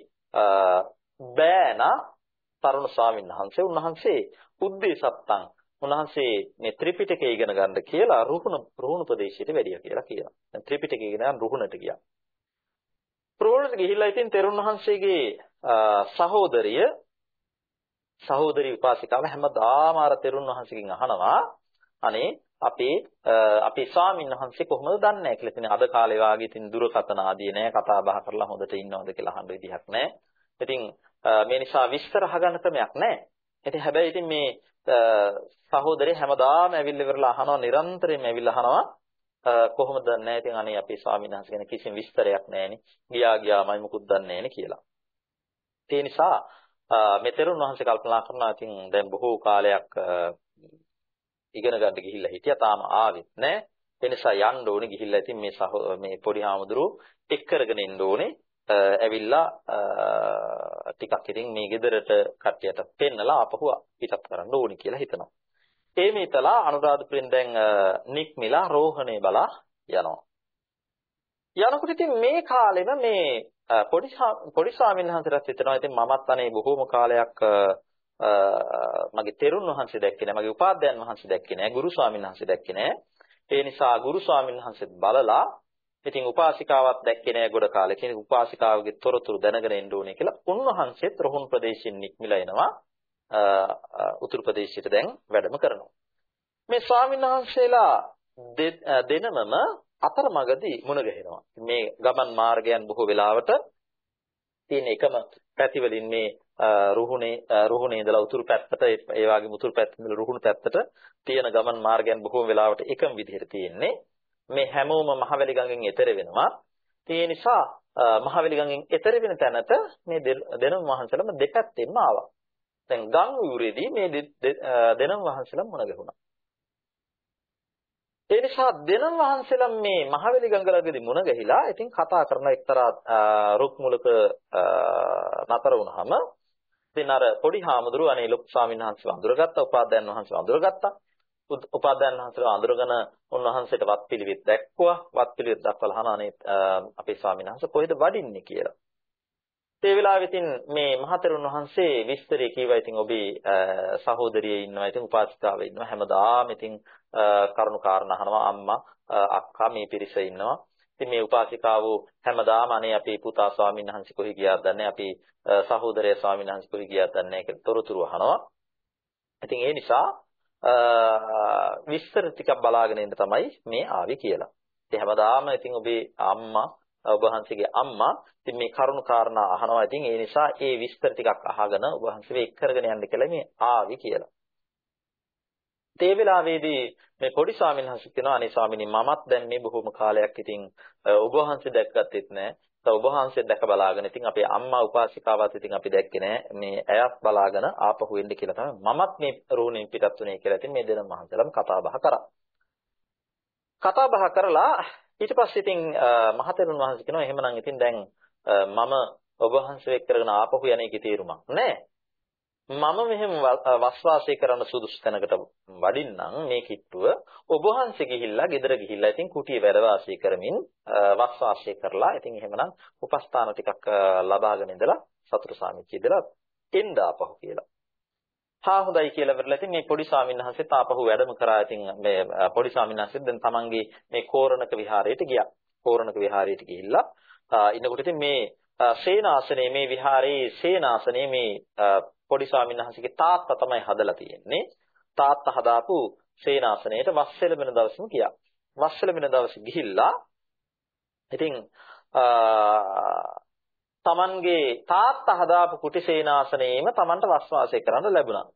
බෑනා තරුණ ස්වාමීන් වහන්සේ උන්වහන්සේ උද්දේශත්තං උන්වහන්සේ මේ ත්‍රිපිටකය ඉගෙන ගන්න කියලා රුහුණ රුහුණ ප්‍රදේශයට වැඩිය කියලා කියනවා. දැන් ත්‍රිපිටකය ඉගෙන රුහුණට ගියා. රුහුණට ගිහිල්ලා ඉතින් තෙරුන් වහන්සේගේ සහෝදරිය සහෝදරි උපාසිකාව හැමදාම අර තෙරුන් වහන්සේගෙන් අහනවා අනේ අපේ අපේ ස්වාමීන් වහන්සේ කොහොමද දන්නේ නැහැ කියලා. ඉතින් අද කාලේ වාගේ ඉතින් දුරකථන ආදී නැහැ කතා බහ කරලා හොඳට ඉන්නවද කියලා අහන්න විදිහක් නැහැ. ඉතින් මේ නිසා විස්තර අහගන්න ක්‍රමයක් නැහැ. ඉතින් හැබැයි ඉතින් මේ සහෝදරය හැමදාම ඇවිල්ලා ඉවරලා අහනවා නිරන්තරයෙන් ඇවිල්ලා අහනවා කොහොමද දන්නේ ඉතින් අනේ අපේ ස්වාමීන් වහන්සේ ගැන කිසිම විස්තරයක් නැහෙනේ. ගියා ගියාමයි මුකුත් දන්නේ නැහෙනේ කියලා. ඒ නිසා මෙතෙරුන් වහන්සේ කල්පනා කරනවා ඉතින් දැන් බොහෝ කාලයක් ඉගෙන ගන්න ගිහිල්ලා හිටියා තාම ආවෙත් නැහැ. ඒ නිසා යන්න ඕනේ ගිහිල්ලා ඉතින් මේ මේ පොඩි හාමුදුරුවෝ එක් කරගෙන ඉන්න ඕනේ. ඇවිල්ලා ටිකක් ඉතින් මේ ගෙදරට කට්ටියට පෙන්නලා ආපහු පිටත් කරන්න ඕනි කියලා හිතනවා. ඒ මේතලා අනුරාධපුරෙන් දැන් නික්මිලා රෝහණේ බලා යනවා. යනකොට ඉතින් මේ කාලෙම මේ පොඩි පොඩි ස්වාමීන් වහන්සේට හිතනවා ඉතින් මමත් අනේ බොහෝම කාලයක් මගේ තෙරුන් වහන්සේ දැක්කේ නැහැ මගේ උපාධ්‍යයන් වහන්සේ දැක්කේ නැහැ ගුරු ස්වාමීන් වහන්සේ දැක්කේ නැහැ ඒ නිසා ගුරු ස්වාමීන් වහන්සේත් බලලා ඉතින් උපාසිකාවක් දැක්කේ නැහැ ගොඩ කාලෙක. ඉතින් උපාසිකාවගේ තොරතුරු දැනගෙන ඉන්න ඕනේ කියලා උන්වහන්සේත් රොහුන් ප්‍රදේශයෙන් නික්මිලා එනවා. උතුරු ප්‍රදේශයට දැන් වැඩම කරනවා. මේ ස්වාමීන් වහන්සේලා දෙනමම අතරමඟදී මුණ ගැහෙනවා. මේ ගමන් මාර්ගයන් බොහෝ වෙලාවට තියෙන එකම පැතිවලින් මේ රුහුණේ රුහුණේ ඉඳලා උතුරු පැත්තට ඒ වගේම උතුරු පැත්තේ ඉඳලා රුහුණු පැත්තට තියෙන ගමන් මාර්ගයන් බොහෝ වෙලාවට එකම විදිහට තියෙන්නේ. මේ හැමෝම මහවැලි ගඟෙන් එතර වෙනවා. ඒ නිසා මහවැලි ගඟෙන් එතර වෙන තැනට මේ දෙනම වහන්සලම දෙපැත්තෙන්ම ආවා. දැන් ගම් උයුරේදී මේ දෙනම වහන්සලම මුණ ගැහුණා. ඒ නිසා දෙනම වහන්සේලා මේ මහවැලි ගඟ ළඟදී මුණ ගැහිලා ඉතින් කතා කරන එක්තරා රුක් මුලක නතර වුණාම ඉතින් අර පොඩි හාමුදුරුවෝ අනේ ලොකු ස්වාමීන් වහන්සේව අඳුරගත්තා උපාධ්‍යයන් වහන්සේව අඳුරගත්තා උපාදාන වහන්සේලා අඳුරගෙන උන්වහන්සේට වත්පිළිවෙත් දැක්කුවා වත්පිළිවෙත් දක්වලා අහන අනේ අපේ ස්වාමීන් වහන්සේ කොහෙද වඩින්නේ කියලා. ඒ වෙලාවෙ ඉතින් මේ මහතෙරුන් වහන්සේ විස්තරය කීවා ඉතින් ඔබේ සහෝදරිය ඉන්නවා ඉතින් උපාසිකාව ඉන්නවා හැමදාම ඉතින් කරුණු කාරණා අහනවා අම්මා අක්කා මේ පිරිස ඉන්නවා. ඉතින් මේ උපාසිකාව හැමදාම අනේ අපේ පුතා ස්වාමීන් වහන්සේ කොහේ ගියාද දන්නේ අපේ සහෝදරය ස්වාමීන් වහන්සේ කොහේ ගියාද දන්නේ කියලා තොරතුරු අහනවා. ඉතින් ඒ නිසා විස්තර ටිකක් බලාගෙන ඉන්න තමයි මේ ආවේ කියලා. ඉතින් හැමදාම ඉතින් ඔබේ අම්මා ඔබ වහන්සේගේ අම්මා ඉතින් මේ කරුණු කාරණා අහනවා. ඉතින් ඒ නිසා ඒ විස්තර ටිකක් අහගෙන ඔබ වහන්සේ එක් කරගෙන යන්න කියලා මේ ආවේ කියලා. ඒ වෙලාවේදී මේ පොඩි ස්වාමීන් වහන්සේ කියනවා අනේ ස්වාමීනි මමත් දැන් මේ බොහොම කාලයක් ඉතින් ඔබ වහන්සේ දැක්කත් නැහැ. ඔබ වහන්සේ දැක බලාගෙන ඉතින් අපේ අම්මා උපාසිකාවත් ඉතින් අපි දැක්කේ නෑ. මේ ඇයත් බලාගෙන ආපහු එන්න කියලා තමයි මමත් මේ රෝණින් පිටත් වුණේ කියලා ඉතින් මේ දෙන මහන්සලම කතා බහ කරා. කතා බහ කරලා ඊට පස්සේ ඉතින් මහතෙරුන් වහන්සේ කියනවා එහෙමනම් ඉතින් දැන් මම ඔබ වහන්සේ එක්ක කරගෙන ආපහු යන එකේ තේරුමක් නෑ. මම මෙහෙම වස් වාසය කරන්න සුදුසු තැනකට වඩින්නම් මේ කිට්ටුව ඔබ වහන්සේ ගිහිල්ලා ගෙදර ගිහිල්ලා ඉතින් කුටියේ වැඩ වාසය කරමින් වස් වාසය කරලා ඉතින් එහෙමනම් උපස්ථාන ටිකක් ලබාගෙන ඉඳලා සතුරු සාමිච්චිය ඉඳලා එන්න ආපහු කියලා. හා හොඳයි කියලා වෙරලා ඉතින් මේ පොඩි ස්වාමීන් වහන්සේත් ආපහු වැඩම කරා ඉතින් මේ පොඩි ස්වාමීන් වහන්සේ දැන් තමන්ගේ මේ කෝරණක විහාරයට ගියා. කෝරණක විහාරයට ගිහිල්ලා ඉන්නකොට ඉතින් මේ සේනාසනේ මේ විහාරයේ සේනාසනේ මේ පොඩි ස්වාමීන් වහන්සේගේ තාත්තා තමයි හදලා තියෙන්නේ. තාත්තා හදාපු සේනාසනයට වස්සෙලබෙන දවසම ගියා. වස්සෙලබෙන දවසේ ගිහිල්ලා ඉතින් තමන්ගේ තාත්තා හදාපු කුටි සේනාසනයේම තමන්ට වස් වාසය කරන්න ලැබුණා.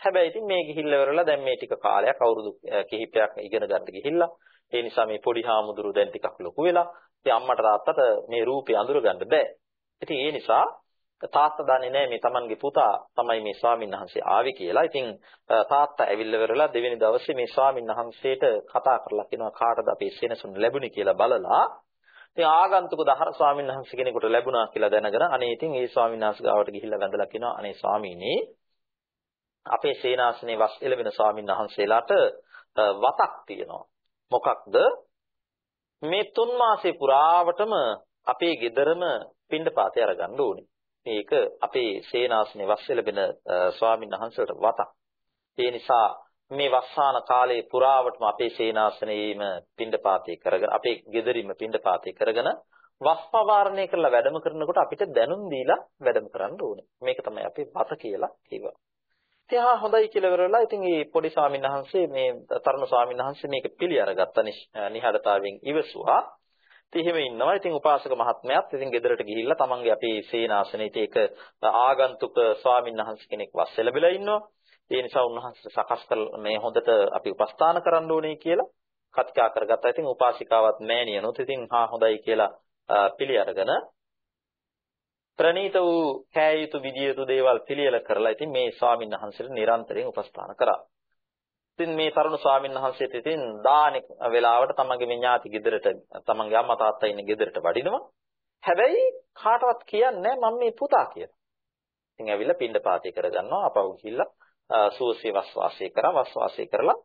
හැබැයි ඉතින් මේ ගිහිල්ලා ඉවරලා දැන් මේ ටික කාලයක් අවුරුදු කිහිපයක් ඉගෙන ගන්න ගිහිල්ලා ඒ නිසා මේ පොඩි හාමුදුරු දැන් ටිකක් ලොකු වෙලා ඉතින් අම්මට තාත්තට මේ රූපේ අඳුර ගන්න බෑ. ඉතින් ඒ නිසා තාත්තා දන්නේ නැහැ මේ Tamanගේ පුතා තමයි මේ ස්වාමීන් වහන්සේ ආවේ කියලා. ඉතින් තාත්තා ඇවිල්ලා වෙරලා දෙවෙනි දවසේ මේ ස්වාමීන් වහන්සේට කතා කරලා කියනවා කාටද අපේ සෙනසුන ලැබුණේ කියලා බලලා. ඉතින් ආගන්තුක දහර ස්වාමීන් වහන්සේ කෙනෙකුට ලැබුණා කියලා දැනගෙන අනේ ඉතින් ඒ ස්වාමීන් වහන්සේ ගාවට ගිහිල්ලා වැඳලා කියනවා අනේ ස්වාමීනි අපේ සේනාසනේ වස් එළවෙන ස්වාමීන් වහන්සේලාට වතක් තියෙනවා. මොකක්ද? මේ තුන් මාසේ පුරාවටම අපේ ගෙදරම පින්ඩපාතේ අරගන්න ඕනේ. මේක අපේ සේනාසනේ වස් එළවෙන ස්වාමීන් වහන්සේලාට වතක්. ඒ නිසා මේ වස්සාන කාලයේ පුරාවටම අපේ සේනාසනයේම පින්ඩපාතේ කරගෙන අපේ ගෙදරින්ම පින්ඩපාතේ කරගෙන වස් පවාරණය කරලා වැඩම කරනකොට අපිට දැනුම් දීලා වැඩම කරන්න ඕනේ. මේක තමයි අපේ වත කියලා කිව්වා. ඉතින් ආ හොඳයි කියලා ඉවරලා ඉතින් මේ පොඩි ස්වාමීන් වහන්සේ මේ තරුණ ස්වාමීන් වහන්සේ මේක පිළි අරගත්ත නිහඬතාවයෙන් ඉවසුවා. ඉතින් එහෙම ඉන්නවා. ඉතින් උපාසක මහත්මයාත් ඉතින් ගෙදරට ගිහිල්ලා තමන්ගේ අපේ සේනාසනෙට ඒක ආගන්තුක ස්වාමීන් වහන්සේ කෙනෙක් වස් ලැබිලා ඉන්නවා. ඒ නිසා උන්වහන්සේ සකස් කළ මේ හොඳට අපි උපස්ථාන කරන්න ඕනේ කියලා කතිකා කරගත්තා. ඉතින් උපාසිකාවත් මෑණියනොත් ඉතින් හා හොඳයි කියලා පිළි අරගෙන ප්‍රණීත වූ කෑ යුතු විදිය යුතු දේවල් පිළියෙල කරලා ඉතින් මේ ස්වාමීන් වහන්සේට නිරන්තරයෙන් උපස්ථාන කරා. ඉතින් මේ තරුණ ස්වාමීන් වහන්සේට ඉතින් දානෙ වෙලාවට තමන්ගේ මේ ඥාති ගෙදරට තමන්ගේ අම්මා තාත්තා ඉන්න ගෙදරට වඩිනවා. හැබැයි කාටවත් කියන්නේ මම මේ පුතා කියලා. ඉතින් ඇවිල්ලා පින්ඩ පාතේ කරගන්නවා අපව ගිහිල්ලා සෝසිය වස් වාසය කරා වස් වාසය කරලා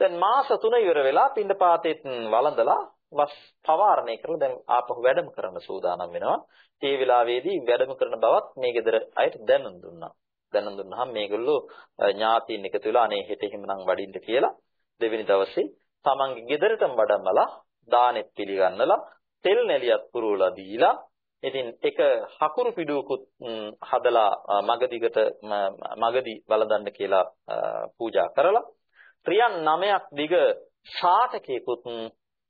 දැන් මාස 3 ඉවර වෙලා පින්ඩ පාතේත් වළඳලා වස් පවාරණය කරලා දැන් ආපහු වැඩම කරන්න සූදානම් වෙනවා. ඒ වෙලාවේදී වැඩම කරන බවත් මේ ගෙදර අයට දැනුම් දුන්නා. දැනුම් දුන්නාම මේගොල්ලෝ ඥාතීන් එකතු වෙලා අනේ හෙට එහෙමනම් වඩින්න කියලා දෙවෙනි දවසේ තමන්ගේ ගෙදරටම වඩම්මලා දානෙත් පිළිගන්නලා තෙල් නැලියක් පුරවලා දීලා ඉතින් එක හකුරු පිඩුවකුත් හදලා මගදිගට මගදි බලදන්න කියලා පූජා කරලා ත්‍රියන් 9ක් දිග ශාතකයකුත්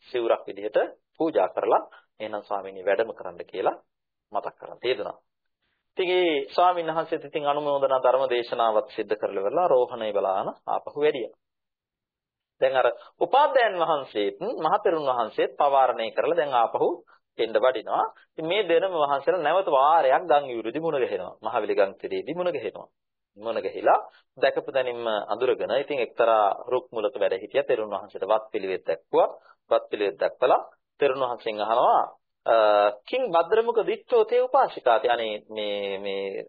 සිවුරක් විදිහට පූජා කරලා එහෙනම් ස්වාමීනි වැඩම කරන්න කියලා මතක් කරලා තේදුනා. ඉතින් ඒ ස්වාමීන් වහන්සේත් ඉතින් අනුමෝදනා ධර්ම දේශනාවත් සිද්ධ කරලා ඉවරලා රෝහණේ බලාන ආපහු වැඩියා. දැන් අර උපාධ්‍යයන් වහන්සේත් මහතෙරුන් වහන්සේත් පවාරණය කරලා දැන් ආපහු එන්න වඩිනවා. ඉතින් මේ දෙනම වහන්සේලා නැවත වාරයක් ගම් යුරුදි මුණ ගැහෙනවා. මහවිලි ගම් තිරේදී මුණ ගැහෙනවා. මුණ ගැහිලා දැකපු දැනින්ම අඳුරගෙන ඉතින් එක්තරා රුක් මුලක වැඩ හිටියා තෙරුන් වහන්සේට වත් පිළිවෙත් දැක්වුවා. වත් පිළිවෙත් දැක්වලා තෙරුන් වහන්සේගෙන් අහනවා කිං භද්‍රමුඛ දිට්ඨෝ තේ උපාසිකාති අනේ මේ මේ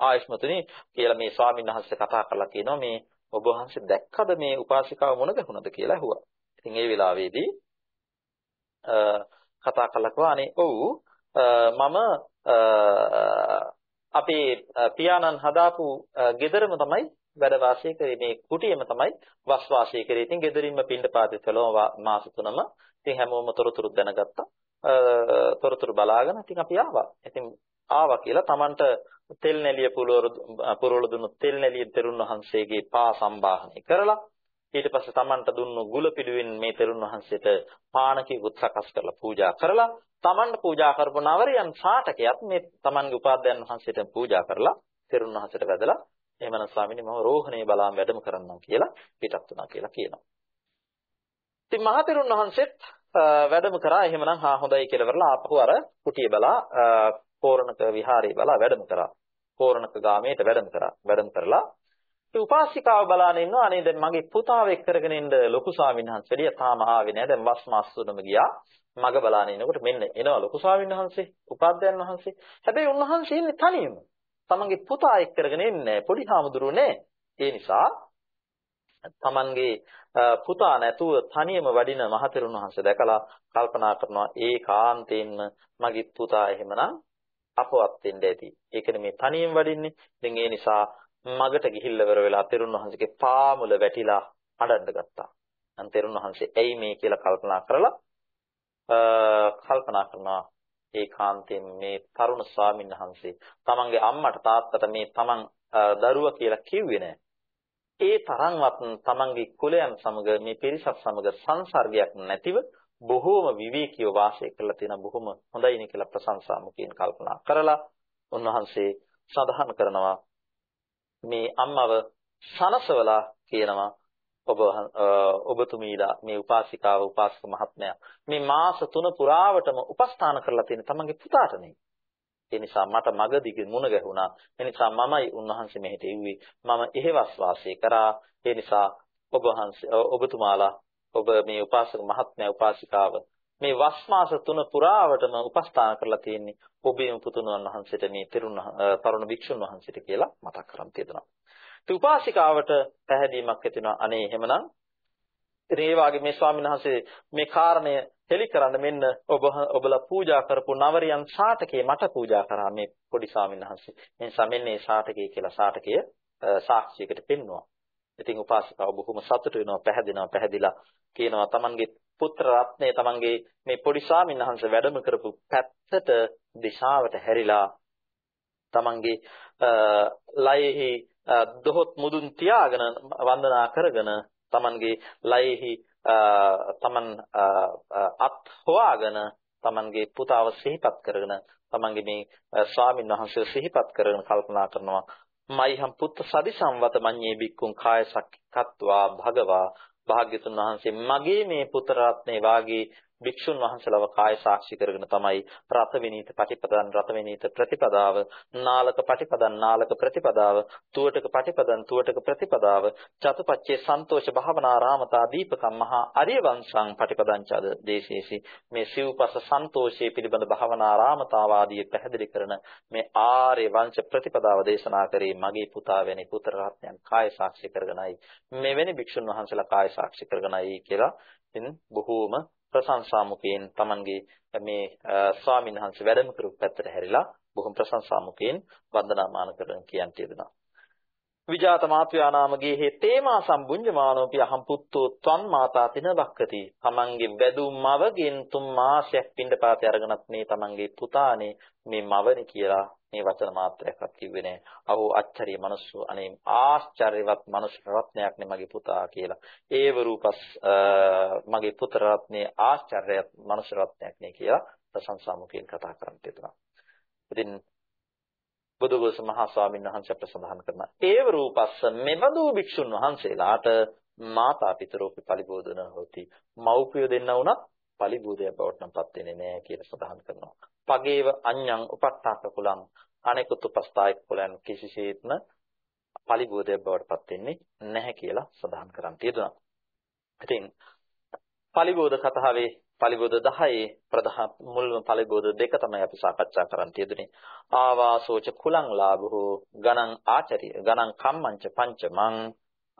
ආයෂ්මතුනි කියලා මේ ස්වාමීන් වහන්සේ කතා කරලා කියනවා මේ ඔබ වහන්සේ දැක්කද මේ උපාසිකාව මොන ගැහුණද කියලා ඇහුවා. ඉතින් ඒ වෙලාවේදී කතා කළා කිව්වා අනේ ඔව් මම අපේ පියාණන් හදාපු ගෙදරම තමයි වැඩ වාසය කරේ මේ කුටියම තමයි වස් වාසය කරේ. ඉතින් ගෙදරින්ම පින්ඩ පාතේ කළා මාස තුනම. ඉතින් හැමෝම තොරතුරු දැනගත්තා. තොරතුරු බලාගෙන ඉතින් අපි ආවා. ඉතින් ආවා කියලා Tamanට තෙල් නැලිය පුරවල දුන්නු තෙල් නැලිය තෙරුන් වහන්සේගේ පා සම්බාහනය කරලා ඊට පස්සේ Tamanට දුන්නු ගුල පිළිවෙන් මේ තෙරුන් වහන්සේට පානකී උත්සකස් කරලා පූජා කරලා Tamanට පූජා කරපු නවරියන් සාටකයක් මේ Tamanගේ උපාධ්‍යයන් වහන්සේට පූජා කරලා තෙරුන් වහන්සේට වැදලා එහෙමනම් ස්වාමීනි මම රෝහණේ බලාම වැඩම කරන්නම් කියලා පිටත් වුණා කියලා කියනවා. ඉතින් මහතෙරුන් වහන්සේත් වැඩම කරා එහෙමනම් හා හොඳයි කියලා වරලා ආපහු අර කුටිය බලා කෝරණක විහාරේ බලා වැඩම කරා. කෝරණක ගාමයට වැඩම කරා. වැඩම කරලා ඒ උපාසිකාව බලාන ඉන්නවා අනේ දැන් මගේ පුතාව එක් කරගෙන ඉන්න ලොකු ස්වාමීන් වහන්සේ එළිය තාම ආවේ නැහැ. දැන් වස් මාස තුනම ගියා. මග බලාන ඉනකොට මෙන්න එනවා ලොකු ස්වාමීන් වහන්සේ, උපාධ්‍යයන් වහන්සේ. හැබැයි උන්වහන්සේ ඉන්නේ තනියම. තමන්ගේ පුතා එක් කරගෙන ඉන්නේ පොඩි හාමුදුරුවෝ නේ. ඒ නිසා තමන්ගේ පුතා නැතුව තනියම වඩින මහතෙරුන් වහන්සේ දැකලා කල්පනා කරනවා ඒ කාන්තේන්ම මගේ පුතා එහෙමනම් අපවත් වෙන්න ඇති. ඒකනේ මේ තනියම වඩින්නේ. ඉතින් ඒ නිසා මගට ගිහිල්ලා වර වෙලා තෙරුන් වහන්සේගේ පාමුල වැටිලා අඬන්න ගත්තා. අන් තෙරුන් වහන්සේ ඇයි මේ කියලා කල්පනා කරලා කල්පනා කරනවා ඒකාන්තයෙන් මේ තරුණ ස්වාමීන් වහන්සේ තමන්ගේ අම්මට තාත්තට මේ තමන් දරුවා කියලා කිව්වේ නැහැ. ඒ තරම්වත් තමන්ගේ කුලයන් සමග මේ පිරිසත් සමග සංසර්ගයක් නැතිව බොහෝම විවේකීව වාසය කරලා තියෙන බොහොම හොඳයිනේ කියලා ප්‍රශංසා මුකින් කල්පනා කරලා උන්වහන්සේ සඳහන් කරනවා මේ අම්මව සනසවලා කියනවා ඔබ ඔබතුමීලා මේ උපාසිකාව උපාසක මහත්මයා මේ මාස තුන පුරාවටම උපස්ථාන කරලා තියෙන තමන්ගේ පුතාටනේ. ඒ නිසා මට මග දිග මුණ ගැහුණා. ඒ නිසා මමයි උන්වහන්සේ මෙහෙට එව්වේ. මම එහෙවස් වාසය කරා. ඒ නිසා ඔබ වහන්සේ ඔබතුමාලා ඔබ මේ උපාසක මහත්මයා උපාසිකාව මේ වස් මාස තුන පුරාවටම උපස්ථාන කරලා තියෙන්නේ ඔබේ පුතුන් වහන්සේට මේ තරුණ තරුණ භික්ෂුන් වහන්සේට කියලා මතක් කරන් තියෙනවා. ඒ උපාසිකාවට පැහැදීමක් ඇති වෙනවා. අනේ එහෙමනම් ඒ වාගේ මේ ස්වාමීන් වහන්සේ මේ කාරණය හෙලි කරන්න මෙන්න ඔබ ඔබලා පූජා කරපු නවරියන් ශාටකේ මට පූජා කරා මේ පොඩි ස්වාමීන් වහන්සේ. මේ සමෙන් මේ ශාටකේ කියලා ශාටකය සාක්ෂියකට පෙන්වුවා. ඉතින් උපාසිකාව බොහොම සතුටු වෙනවා පැහැදෙනවා පැහැදිලා කියනවා තමන්ගේ පුත්‍ර රත්නය තමන්ගේ මේ පොඩි ස්වාමීන් වහන්සේ වැඩම කරපු පැත්තට දිශාවට හැරිලා තමන්ගේ ලයෙහි දොහොත් මුදුන් තියාගෙන වන්දනා කරගෙන තමන්ගේ ලයෙහි තමන් අත් හොවාගෙන තමන්ගේ පුතාව සිහිපත් කරගෙන තමන්ගේ මේ ස්වාමීන් වහන්සේ සිහිපත් කරගෙන කල්පනා කරනවා මයිහම් පුත්ත සදි සම්වත මඤ්ඤේ බික්කුන් කාය සක්කත්වා භගවා භාග්‍යතුන් වහන්සේ මගේ මේ පුත්‍ර රත්නේ වාගේ භික්ෂුන් වහන්සේලව කාය සාක්ෂි කරගෙන තමයි රත විනීත පටිපදන් රත විනීත ප්‍රතිපදාව නාලක පටිපදන් නාලක ප්‍රතිපදාව තුවටක පටිපදන් තුවටක ප්‍රතිපදාව චතුපච්චේ සන්තෝෂ භාවනාරාමතා දීපකම් මහා අරිය වංශං පටිපදං චද දේශේසි. මේ සිව්පස සන්තෝෂයේ පිළිබඳ භාවනාරාමතාවාදී පැහැදිලි කරන මේ ආර්ය වංශ ප්‍රතිපදාව දේශනා කරේ මගේ පුතා වැනි පුත්‍ර රත්නයන් කාය සාක්ෂි කරගෙනයි. මෙවැනි භික්ෂුන් වහන්සේලා කාය සාක්ෂි කරගෙනයි කියලා ඉතින් බොහෝම ප්‍රශංසා මුඛයෙන් Tamanගේ මේ ස්වාමීන් වහන්සේ වැඩම කරපු පැත්තට හැරිලා බොහොම ප්‍රශංසා මුඛයෙන් වන්දනාමාන කරන කියන් තියදෙනවා. විජාත මාත්‍යා නාමගේ හේතේමා සම්බුඤ්ජමානෝපි අහම් පුත්තෝ ත්වන් මාතා තින බක්කති. Tamanගේ වැදු මවගෙන් තුන් මාසයක් පින්ඩපාතේ අරගෙනත් මේ Tamanගේ පුතානේ මේ මවනේ කියලා මේ වචන මාත්‍රයක්වත් කිව්වේ නෑ. අහෝ අච්චරිය මනුස්සු අනේ ආශ්චර්යවත් මනුෂ්‍ය රත්නයක් නේ මගේ පුතා කියලා. ඒව රූපස් මගේ පුත්‍ර රත්නේ ආශ්චර්යවත් මනුෂ්‍ය රත්නයක් නේ කියලා ප්‍රශංසා මුඛයෙන් කතා කරන් තිබුණා. ඉතින් බුදුගොස් මහා ස්වාමීන් වහන්සේ ප්‍රසඳහන් කරන ඒව රූපස්ස මෙබඳු භික්ෂුන් වහන්සේලාට මාතා පිතරෝපි පරිබෝධන හොති. මව්පිය දෙන්න වුණත් පරිබෝධය බවට නම්පත් වෙන්නේ නැහැ කියලා සඳහන් කරනවා. පගේව අඤ්ඤං උපට්ඨාක කුලං අනෙකුත් උපස්ථායක කුලයන් කිසිසේත්ම පරිබෝධය බවට පත් වෙන්නේ නැහැ කියලා සඳහන් කරන් තියෙනවා. ඉතින් පරිබෝධ කතාවේ පරිබෝධ 10 ප්‍රධාන මුල්ම පරිබෝධ දෙක තමයි අපි සාකච්ඡා කරන් තියෙන්නේ. ආවාසෝච කුලං ලාභෝ ගණං ආචරිය ගණං කම්මංච පංචමං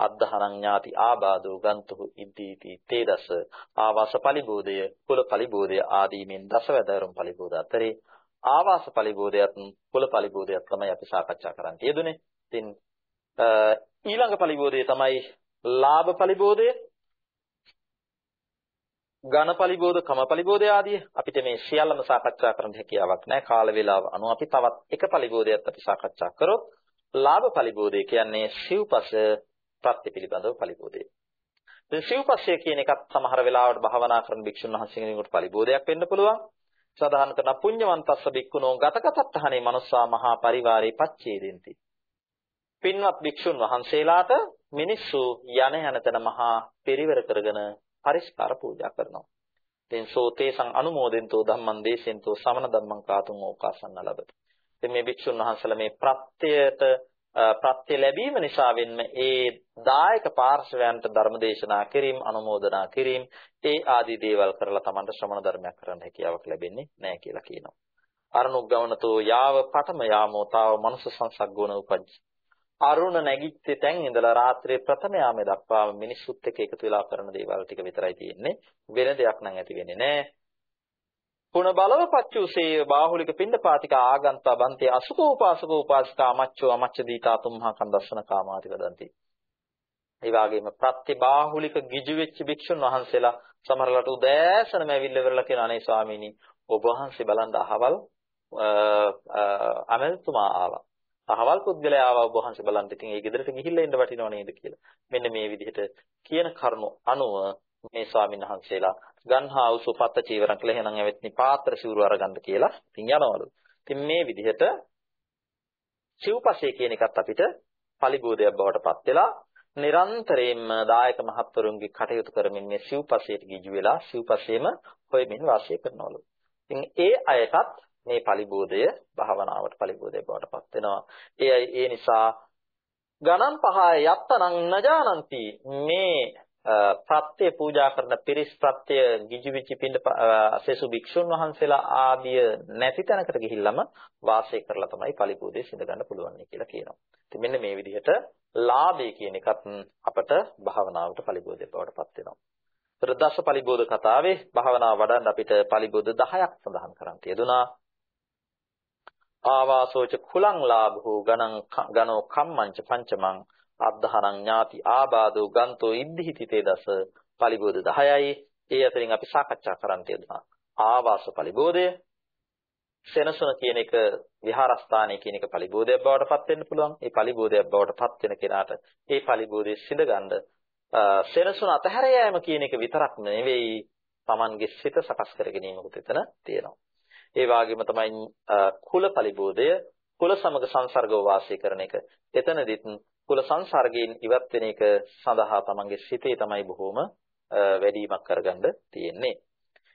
අද්ධහරං ඥාති ආබාධෝ ගන්තුහු ඉද්දීති තේදස ආවාස පලිබෝධය කුල පලිබෝධය ආදී මෙන් දසවැදරුම් පලිබෝධ අතරේ. ආවාස පලිබෝධයත් කුල පලිබෝධයත් තමයි අපි සාකච්ඡා කරන්න යෙදුනේ. ඉතින් ඊළඟ පලිබෝධය තමයි ලාභ පලිබෝධය ඝන පලිබෝධ කම පලිබෝධය ආදී. අපිට මේ සියල්ලම සාකච්ඡා කරන්න හැකියාවක් නැහැ. කාල වේලාව අනුව අපි තවත් එක පලිබෝධයක් අපි සාකච්ඡා කරොත් ලාභ පලිබෝධය කියන්නේ සිව්පස ප්‍රත්‍ය පිළිබඳව පරිබෝධය. දැන් සිව්පස්ය කියන එකත් සමහර වෙලාවට භාවනා කරන භික්ෂුන් වහන්සේ කෙනෙකුට පරිබෝධයක් වෙන්න පුළුවන්. සදාහන කරන පුඤ්ඤවන්තස්ස බික්කුණෝ ගතකතත්තහනේ මනුස්සා මහා පරිවාරේ පච්චේදෙන්ති. පින්වත් භික්ෂුන් වහන්සේලාට මිනිස්සු යන යන තැන මහා පරිවර කරගෙන පරිස්කාර පූජා කරනවා. දැන් සෝතේසං අනුමෝදෙන්තෝ ධම්මං දේශෙන්තෝ සමන ධම්මං කාතුං ඕකාසන්න ලබති. ඉතින් මේ භික්ෂුන් වහන්සේලා මේ ප්‍රත්‍යයට ප්‍රත්‍ය ලැබීම නිසාවෙන්ම ඒ දායක පාර්ශවයන්ට ධර්ම දේශනා කිරීම අනුමෝදනා කිරීම ඒ ආදී දේවල් කරලා Tamanට ශ්‍රමණ ධර්මයක් කරන්න හැකියාවක් ලැබෙන්නේ නැහැ කියලා කියනවා. අරුණුග්ගවනතෝ යාව පඨම යාමෝ තාව මනුස්ස සංසග්ගෝන උපජ්ජ. අරුණ නැගිච්ච තැන් ඉඳලා රාත්‍රියේ ප්‍රථම යාමේ දක්වා මිනිස්සුත් එක්ක එකතු වෙලා කරන දේවල් ටික විතරයි තියෙන්නේ. වෙන දෙයක් නම් ඇති වෙන්නේ නැහැ. පුන බලව පච්චුසේ බාහුලික පින්ඩපාතික ආගන්තා බන්තේ අසුකෝ උපාසකෝ උපාසිකා අමච්චෝ අමච්ච දීතා තුම්හා කන්දස්සන කාමාති වදන්ති ඒ වගේම ප්‍රත්‍යබාහුලික ගිජු වෙච්ච භික්ෂුන් වහන්සේලා සමහරලාට උදෑසනම ඇවිල්ලා ඉවරලා කියන අනේ ස්වාමීනි ඔබ වහන්සේ බලන්න අහවල් අමල්තුමා ආවා. අහවල් පුද්ගලයා ආවා ඔබ වහන්සේ බලන්න. ඉතින් ඒ ගෙදරට ගිහිල්ලා ඉන්න වටිනව නේද කියලා. මෙන්න මේ විදිහට කියන කරුණු අනුව මේ ස්වාමීන් වහන්සේලා ගන්හා උසුපත්ත චීවරන් කියලා එහෙනම් ඇවෙත්නි පාත්‍ර සිවුරු අරගන්න කියලා ඉතින් යනවලු. ඉතින් මේ විදිහට සිව්පසේ කියන එකත් අපිට පලිබෝධයක් බවට පත් වෙලා නිරන්තරයෙන්ම දායක මහත්වරුන්ගේ කටයුතු කරමින් මේ සිව්පසයට ගිජු වෙලා සිව්පසේම හොයමින් වාසය කරනවලු. ඉතින් ඒ අයටත් මේ පලිබෝධය භාවනාවට පලිබෝධය බවට පත් වෙනවා. ඒ ඒ නිසා ගණන් පහ යත්තනං නජානಂತಿ මේ ප්‍රත්‍ය පූජා කරන පිරිස් ප්‍රත්‍ය ගිජුවිචි පින්ඩ අසේසු භික්ෂුන් වහන්සේලා ආදිය නැති තැනකට ගිහිල්ලාම වාසය කරලා තමයි පලිපූදේ සිඳ ගන්න පුළුවන් කියලා කියනවා. ඉතින් මෙන්න මේ විදිහට ලාභය කියන එකත් අපට භාවනාවට පලිපූදේ බවට පත් වෙනවා. දස පලිබෝධ කතාවේ භාවනාව වඩන්න අපිට පලිබෝධ 10ක් සඳහන් කරන් තියදුනා. ආවාසෝච කුලං ලාභෝ ගණං ගණෝ කම්මංච පංචමං අද්ධහරං ඥාති ආබාධෝ ගන්තෝ ඉද්ධිහිතිතේ දස පලිබෝධ 10යි. ඒ අතරින් අපි සාකච්ඡා කරන්න තියෙනවා. ආවාස පලිබෝධය සෙනසුන කියන එක විහාරස්ථානය කියන එක පලිබෝධයක් බවට පත් වෙන්න පුළුවන්. ඒ පලිබෝධයක් බවට පත් වෙන කෙනාට ඒ පලිබෝධය සිඳගන්න සෙනසුන අතහැර යෑම කියන එක විතරක් නෙවෙයි Tamanගේ සිත සකස් කර ගැනීමකුත් එතන තියෙනවා. ඒ වගේම තමයි කුල පලිබෝධය කුල සමග සංසර්ගව වාසය කරන එක. එතනදිත් කුල සංසර්ගයෙන් ඉවත් වෙන එක සඳහා තමන්ගේ සිතේ තමයි බොහොම වැඩිමක් කරගන්න තියෙන්නේ.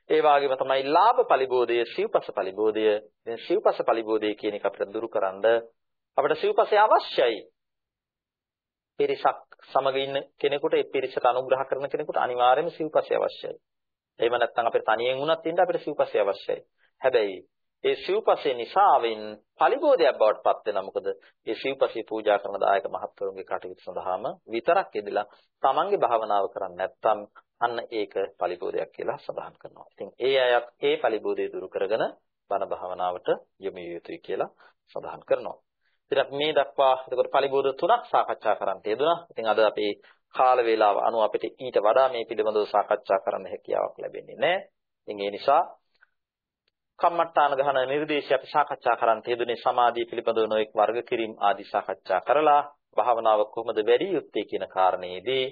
ඒ වගේම තමයි ලාභ පරිබෝධය, සිව්පස පරිබෝධය. දැන් සිව්පස පරිබෝධය කියන එක අපිට දුරු කරන්න අපිට සිව්පසේ අවශ්‍යයි. පිරිසක් සමග ඉන්න කෙනෙකුට ඒ පිරිසට අනුග්‍රහ කරන කෙනෙකුට අනිවාර්යයෙන්ම සිව්පසේ අවශ්‍යයි. එහෙම නැත්නම් අපිට තනියෙන් වුණත් ඉන්න අපිට සිව්පසේ අවශ්‍යයි. හැබැයි ඒ සිව්පසේ නිසාවෙන් පරිබෝධයක් බවට පත් වෙනවා. මොකද ඒ සිව්පසේ පූජා කරන දායක මහත්වරුන්ගේ කටයුතු සඳහාම විතරක් යෙදලා තමන්ගේ භාවනාව කරන්නේ නැත්නම් අන්න ඒක පරිබෝධයක් කියලා සඳහන් කරනවා. ඉතින් ඒ අයත් ඒ පරිබෝධය දුරු කරගෙන බණ භාවනාවට යොමු යුතුයි කියලා සඳහන් කරනවා. ඉතින් මේ දක්වා එතකොට පරිබෝධ තුනක් සාකච්ඡා කරන්න තියදුනා. ඉතින් අද අපේ කාල වේලාව අනුව අපිට ඊට වඩා මේ පිළිබඳව සාකච්ඡා කරන්න හැකියාවක් ලැබෙන්නේ නැහැ. ඉතින් ඒ නිසා කම්මට්ටාන ගහන නිර්දේශය අපි සාකච්ඡා කරන්න තියදුනේ සමාධිය පිළිබඳව නොඑක් වර්ග කිරීම ආදී සාකච්ඡා කරලා භාවනාව කොහොමද වැඩි යුත්තේ කියන කාරණේදී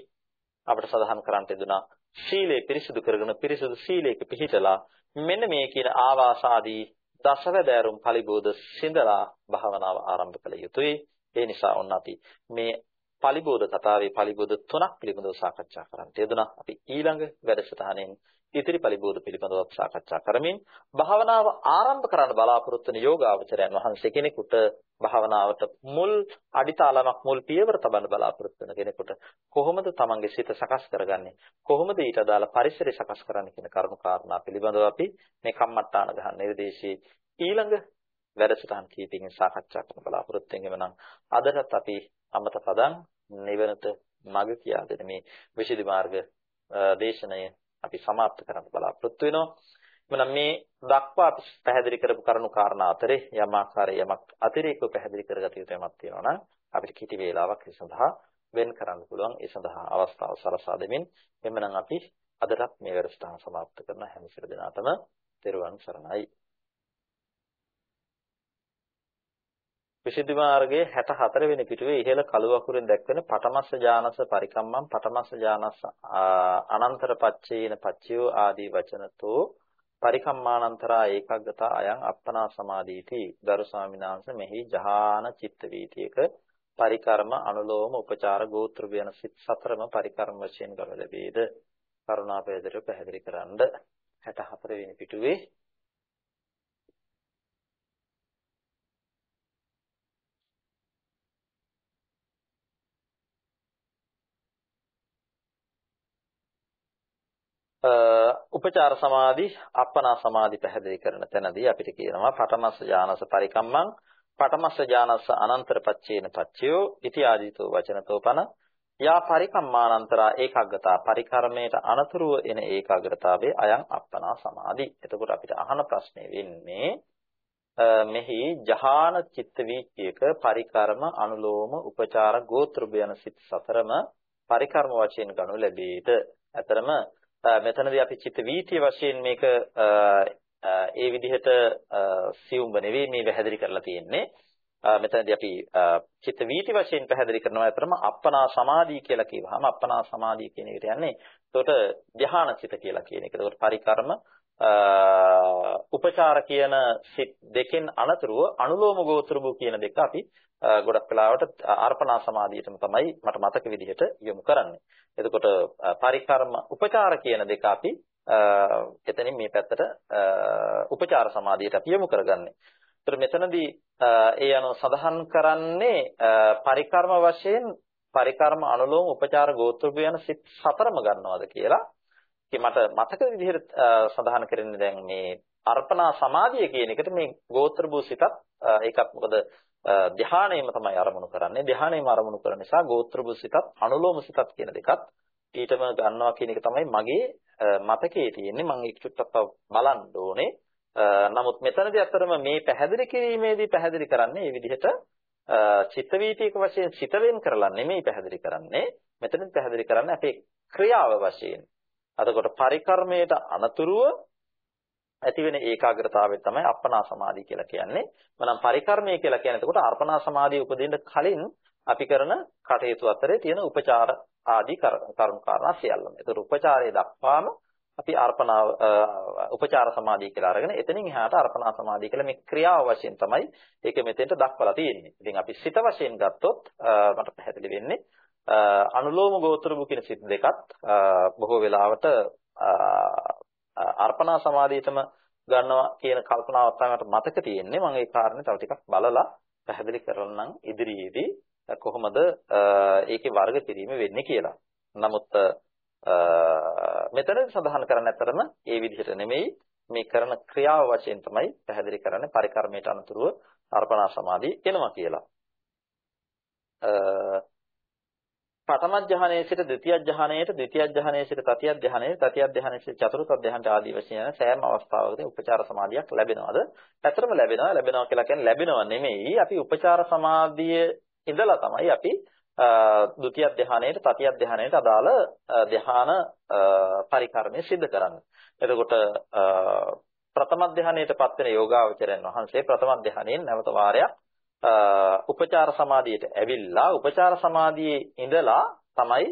අපිට සඳහන් කරන්න තියදුනා සීලය පිරිසිදු කරගෙන පිරිසිදු සීලයක පිහිටලා මෙන්න මේ කියන ආවාස ආදී දසවැදෑරුම් පරිබෝධ සිඳලා භාවනාව ආරම්භ කළ යුතුයි. ඒ නිසා ඔන්න අපි මේ පලිබෝධ කතාවේ පලිබෝධ තුනක් පිළිබඳව සාකච්ඡා කරන්න තියදුනා. අපි ඊළඟ වැඩසටහනෙන් ඉතිරි පරිබෝධ පිළිබඳව සාකච්ඡා කරමින් භාවනාව ආරම්භ කරන්න බලාපොරොත්තු වෙන යෝගාවචරයන් වහන්සේ කෙනෙකුට භාවනාවට මුල් අඩිතාලමක් මුල් පියවර තබන්න බලාපොරොත්තු වෙන කෙනෙකුට කොහොමද තමන්ගේ සිත සකස් කරගන්නේ? කොහොමද ඊට අදාළ පරිසරය සකස් කරන්නේ කියන කරුණු කාරණා පිළිබඳව අපි මේ කම්මට්ටාන ගහන නිර්දේශයේ ඊළඟ වැඩසටහන් කීපකින් සාකච්ඡා කරන්න බලාපොරොත්තු වෙනවා නම් අදටත් අපි අමත පදං නිවනට මඟ කියා දෙන මේ විශේෂ මාර්ග දේශනය අපි સમાપ્ત කරන්න බලාපොරොත්තු වෙනවා. එමනම් මේ දක්වා අපි පැහැදිලි කරපු කරුණු කාරණා අතරේ යම් ආකාරයේ යමක් අතිරේකව පැහැදිලි කරගත යුතු යමක් තියෙනවා නම් අපිට කිටි වේලාවක් ඒ සඳහා වෙන් කරන්න පුළුවන්. ඒ සඳහා අවස්ථාව සලසා දෙමින් එමනම් අපි අදටත් මේ වැඩසටහන સમાપ્ત කරන හැම සිර දිනාටම තෙරුවන් සරණයි. විසුද්ධි මාර්ගයේ 64 වෙනි පිටුවේ ඉහළ කළු අකුරෙන් දැක්වෙන පටමස්ස ඥානස පරිකම්මම් පටමස්ස ඥානස අනන්තර පච්චේන පච්චයෝ ආදී වචනතෝ පරිකම්මානන්තරා ඒකග්ගතා අයං අප්පනා සමාධීති ගරු ස්වාමීන් වහන්සේ මෙහි ජහාන චිත්ත වීතියක පරිකර්ම අනුලෝම උපචාර ගෝත්‍ර වෙන සිත් සතරම පරිකර්ම වශයෙන් ගම ලැබේද? කරුණාපේදර පැහැදිලි කරන්න 64 වෙනි පිටුවේ උපචාර සමාධි අප්පනා සමාධි පැහැදිලි කරන තැනදී අපිට කියනවා පඨමස්ස ඥානස පරිකම්මං පඨමස්ස ඥානස අනන්තර පච්චේන පච්චයෝ ඉති ආදීතෝ වචනතෝ පන යා පරිකම්මානන්තරා ඒකාග්‍රතා පරිකර්මයට අනතුරුව එන ඒකාග්‍රතාවේ අයං අප්පනා සමාධි. එතකොට අපිට අහන ප්‍රශ්නේ වෙන්නේ මෙහි ජහාන චිත්ත වීචයක පරිකර්ම අනුලෝම උපචාර ගෝත්‍ර යන සිත් සතරම පරිකර්ම වශයෙන් ගනු ලැබේද? ඇතරම මෙතනදී අපි චිත්ත වීතිය වශයෙන් මේක ඒ විදිහට සියුම්ව නෙවෙයි මේ පැහැදිලි කරලා තියෙන්නේ. මෙතනදී අපි චිත්ත වීති වශයෙන් පැහැදිලි කරනවා අතරම අප්පනා සමාධිය කියලා කියවහම අප්පනා සමාධිය කියන එකට යන්නේ. එතකොට ධ්‍යාන චිත කියලා කියන එක. එතකොට පරිකර්ම උපචාර කියන සිත් දෙකෙන් අනතුරුව අනුලෝම ගෝත්‍රභු කියන දෙක අපි ගොඩක් වෙලාවට අර්පණා සමාධියටම තමයි මට මතක විදිහට යොමු කරන්නේ. එතකොට පරිකර්ම උපචාර කියන දෙක අපි එතනින් මේ පැත්තට උපචාර සමාධියට අපි යොමු කරගන්නේ. ඒතර මෙතනදී ඒ අනුව සඳහන් කරන්නේ පරිකර්ම වශයෙන් පරිකර්ම අනුලෝම උපචාර ගෝත්‍රභ යන සිත් සතරම ගන්නවද කියලා. ඉතින් මට මතක විදිහට සඳහන් කරන්නේ දැන් මේ අර්පණා සමාධිය කියන එකට මේ ගෝත්‍ර භූ සිතත් ඒකත් මොකද ධානයම තමයි අරමුණු කරන්නේ. ධානයම අරමුණු කරන නිසා ගෝත්‍ර භූ සිතත් අනුලෝම සිතත් කියන දෙකත් ඊටම ගන්නවා කියන එක තමයි මගේ මතකයේ තියෙන්නේ. මම ඒක චුට්ටක් බලන්න ඕනේ. නමුත් මෙතනදී අතරම මේ පැහැදිලි කිරීමේදී පැහැදිලි කරන්නේ මේ විදිහට චිත්ත වීතියක වශයෙන් සිත වෙන් කරලා නෙමෙයි පැහැදිලි කරන්නේ. මෙතනින් පැහැදිලි කරන්නේ අපේ ක්‍රියාව වශයෙන්. අතකොට පරිකර්මයට අනතුරුව ඇති වෙන ඒකාග්‍රතාවය තමයි අපනා සමාධිය කියලා කියන්නේ. මනම් පරිකර්මය කියලා කියන්නේ එතකොට අර්පණා සමාධිය උපදින්න කලින් අපි කරන කටයුතු අතරේ තියෙන උපචාර ආදී කරුණු කාරණා සියල්ලම. ඒතර උපචාරයේ දක්වාම අපි අර්පණා උපචාර සමාධිය කියලා අරගෙන එතනින් එහාට අර්පණා සමාධිය කියලා මේ ක්‍රියාව වශයෙන් තමයි ඒක මෙතෙන්ට දක්වලා තියෙන්නේ. ඉතින් අපි සිත වශයෙන් ගත්තොත් මට පැහැදිලි වෙන්නේ අනුලෝම ගෝත්‍රභු කියන සිත් දෙකත් බොහෝ වෙලාවට අර්පණා සමාධියටම ගන්නවා කියන කල්පනාව තමයි මතක තියෙන්නේ මම ඒ කාරණේ තව ටිකක් බලලා පැහැදිලි කරන්නම් ඉදිරියේදී කොහොමද ඒකේ වර්ග කිරීම වෙන්නේ කියලා. නමුත් මෙතන සඳහන් කරන්න ඇත්තරම ඒ විදිහට නෙමෙයි මේ කරන ක්‍රියාව වශයෙන් තමයි පැහැදිලි කරන්නේ පරිකර්මයට අනුතුරුව අර්පණා සමාධිය එනවා කියලා. ප්‍රථම ධානයේ සිට ද්විතිය ධානයට ද්විතිය ධානයේ සිට තතිය ධානයට තතිය ධානයේ සිට චතුර්ථ ධානයට ආදී වශයෙන් සෑම අවස්ථාවකදී උපචාර සමාධියක් ලැබෙනවද? ඇත්තටම ලැබෙනවා. ලැබෙනවා කියලා කියන්නේ ලැබෙනව නෙමෙයි. අපි උපචාර සමාධිය ඉඳලා තමයි අපි ද්විතිය ධානයට තතිය ධානයට අදාළ ධාන පරිකර්මය සිදු කරන්නේ. එතකොට ප්‍රථම ධානයටපත් වෙන යෝගාවචරයන් වහන්සේ ප්‍රථම ධානයෙන් නැවත වාරයක් උපචාර සමාධියට ඇවිල්ලා උපචාර සමාධියේ ඉඳලා තමයි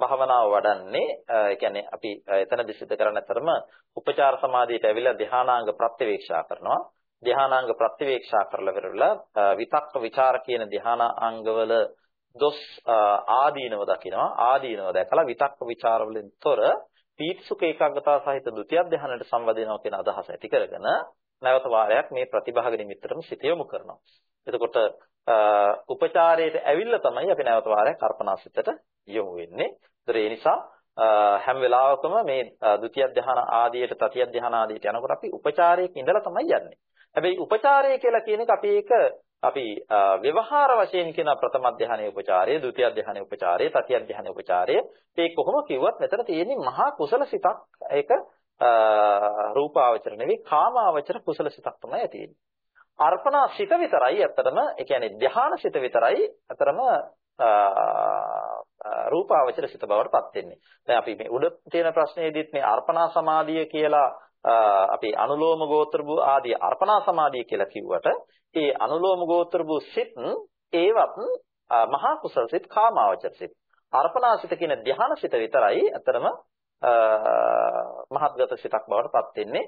භාවනාව වඩන්නේ. ඒ කියන්නේ අපි එතනදි සිද්ධ කරන්නතරම උපචාර සමාධියට ඇවිල්ලා ධානාංග ප්‍රත්‍යවේක්ෂා කරනවා. ධානාංග ප්‍රත්‍යවේක්ෂා කරලා වෙරලා විතක්ක ਵਿਚාර කියන ධානාංගවල දොස් ආදීනව දකිනවා. ආදීනව දැකලා විතක්ක ਵਿਚාරවලින් තොර පීතිසුඛ ඒකාග්‍රතාව සහිත ද්විතිය ධානයට සම්බන්ධ වෙනවා කියන අදහස ඇති කරගෙන නැවත වාරයක් මේ ප්‍රතිභාග නිමිත්තටම සිත යොමු කරනවා. එතකොට උපචාරයට ඇවිල්ලා තමයි අපි නැවත වාරයක් කර්පනාසිතට යොමු වෙන්නේ. ඒතර ඒ නිසා හැම වෙලාවකම මේ ဒုတိ ය ධ්‍යාන ආදියට තතිය ධ්‍යාන ආදියට යනකොට අපි උපචාරයක ඉඳලා තමයි යන්නේ. හැබැයි උපචාරය කියලා කියන එක අපි ඒක අපි ව්‍යවහාර වශයෙන් කියන ප්‍රථම ධ්‍යානයේ උපචාරය, ဒုတိ ය ධ්‍යානයේ උපචාරය, තතිය ධ්‍යානයේ උපචාරය මේ කොහොම කිව්වත් මෙතන තියෙන්නේ මහා කුසල සිතක්. ඒක රූපාවචර නෙවෙයි කාමාවචර කුසල සිතක් තමයි ඇති වෙන්නේ. අර්පණා සිත විතරයි ඇත්තටම ඒ කියන්නේ ධ්‍යාන සිත විතරයි ඇත්තටම රූපාවචර සිත බවට පත් වෙන්නේ. දැන් අපි මේ උඩ තියෙන ප්‍රශ්නේදීත් මේ අර්පණා සමාධිය කියලා අපි අනුලෝම ගෝත්‍ර භූ ආදී අර්පණා සමාධිය කියලා කිව්වට ඒ අනුලෝම ගෝත්‍ර භූ සිත් ඒවත් මහා කුසල සිත් කාමාවචර සිත්. අර්පණා සිත කියන ධ්‍යාන සිත විතරයි ඇත්තටම මහත්ගත සිතක් බවට පත් වෙන්නේ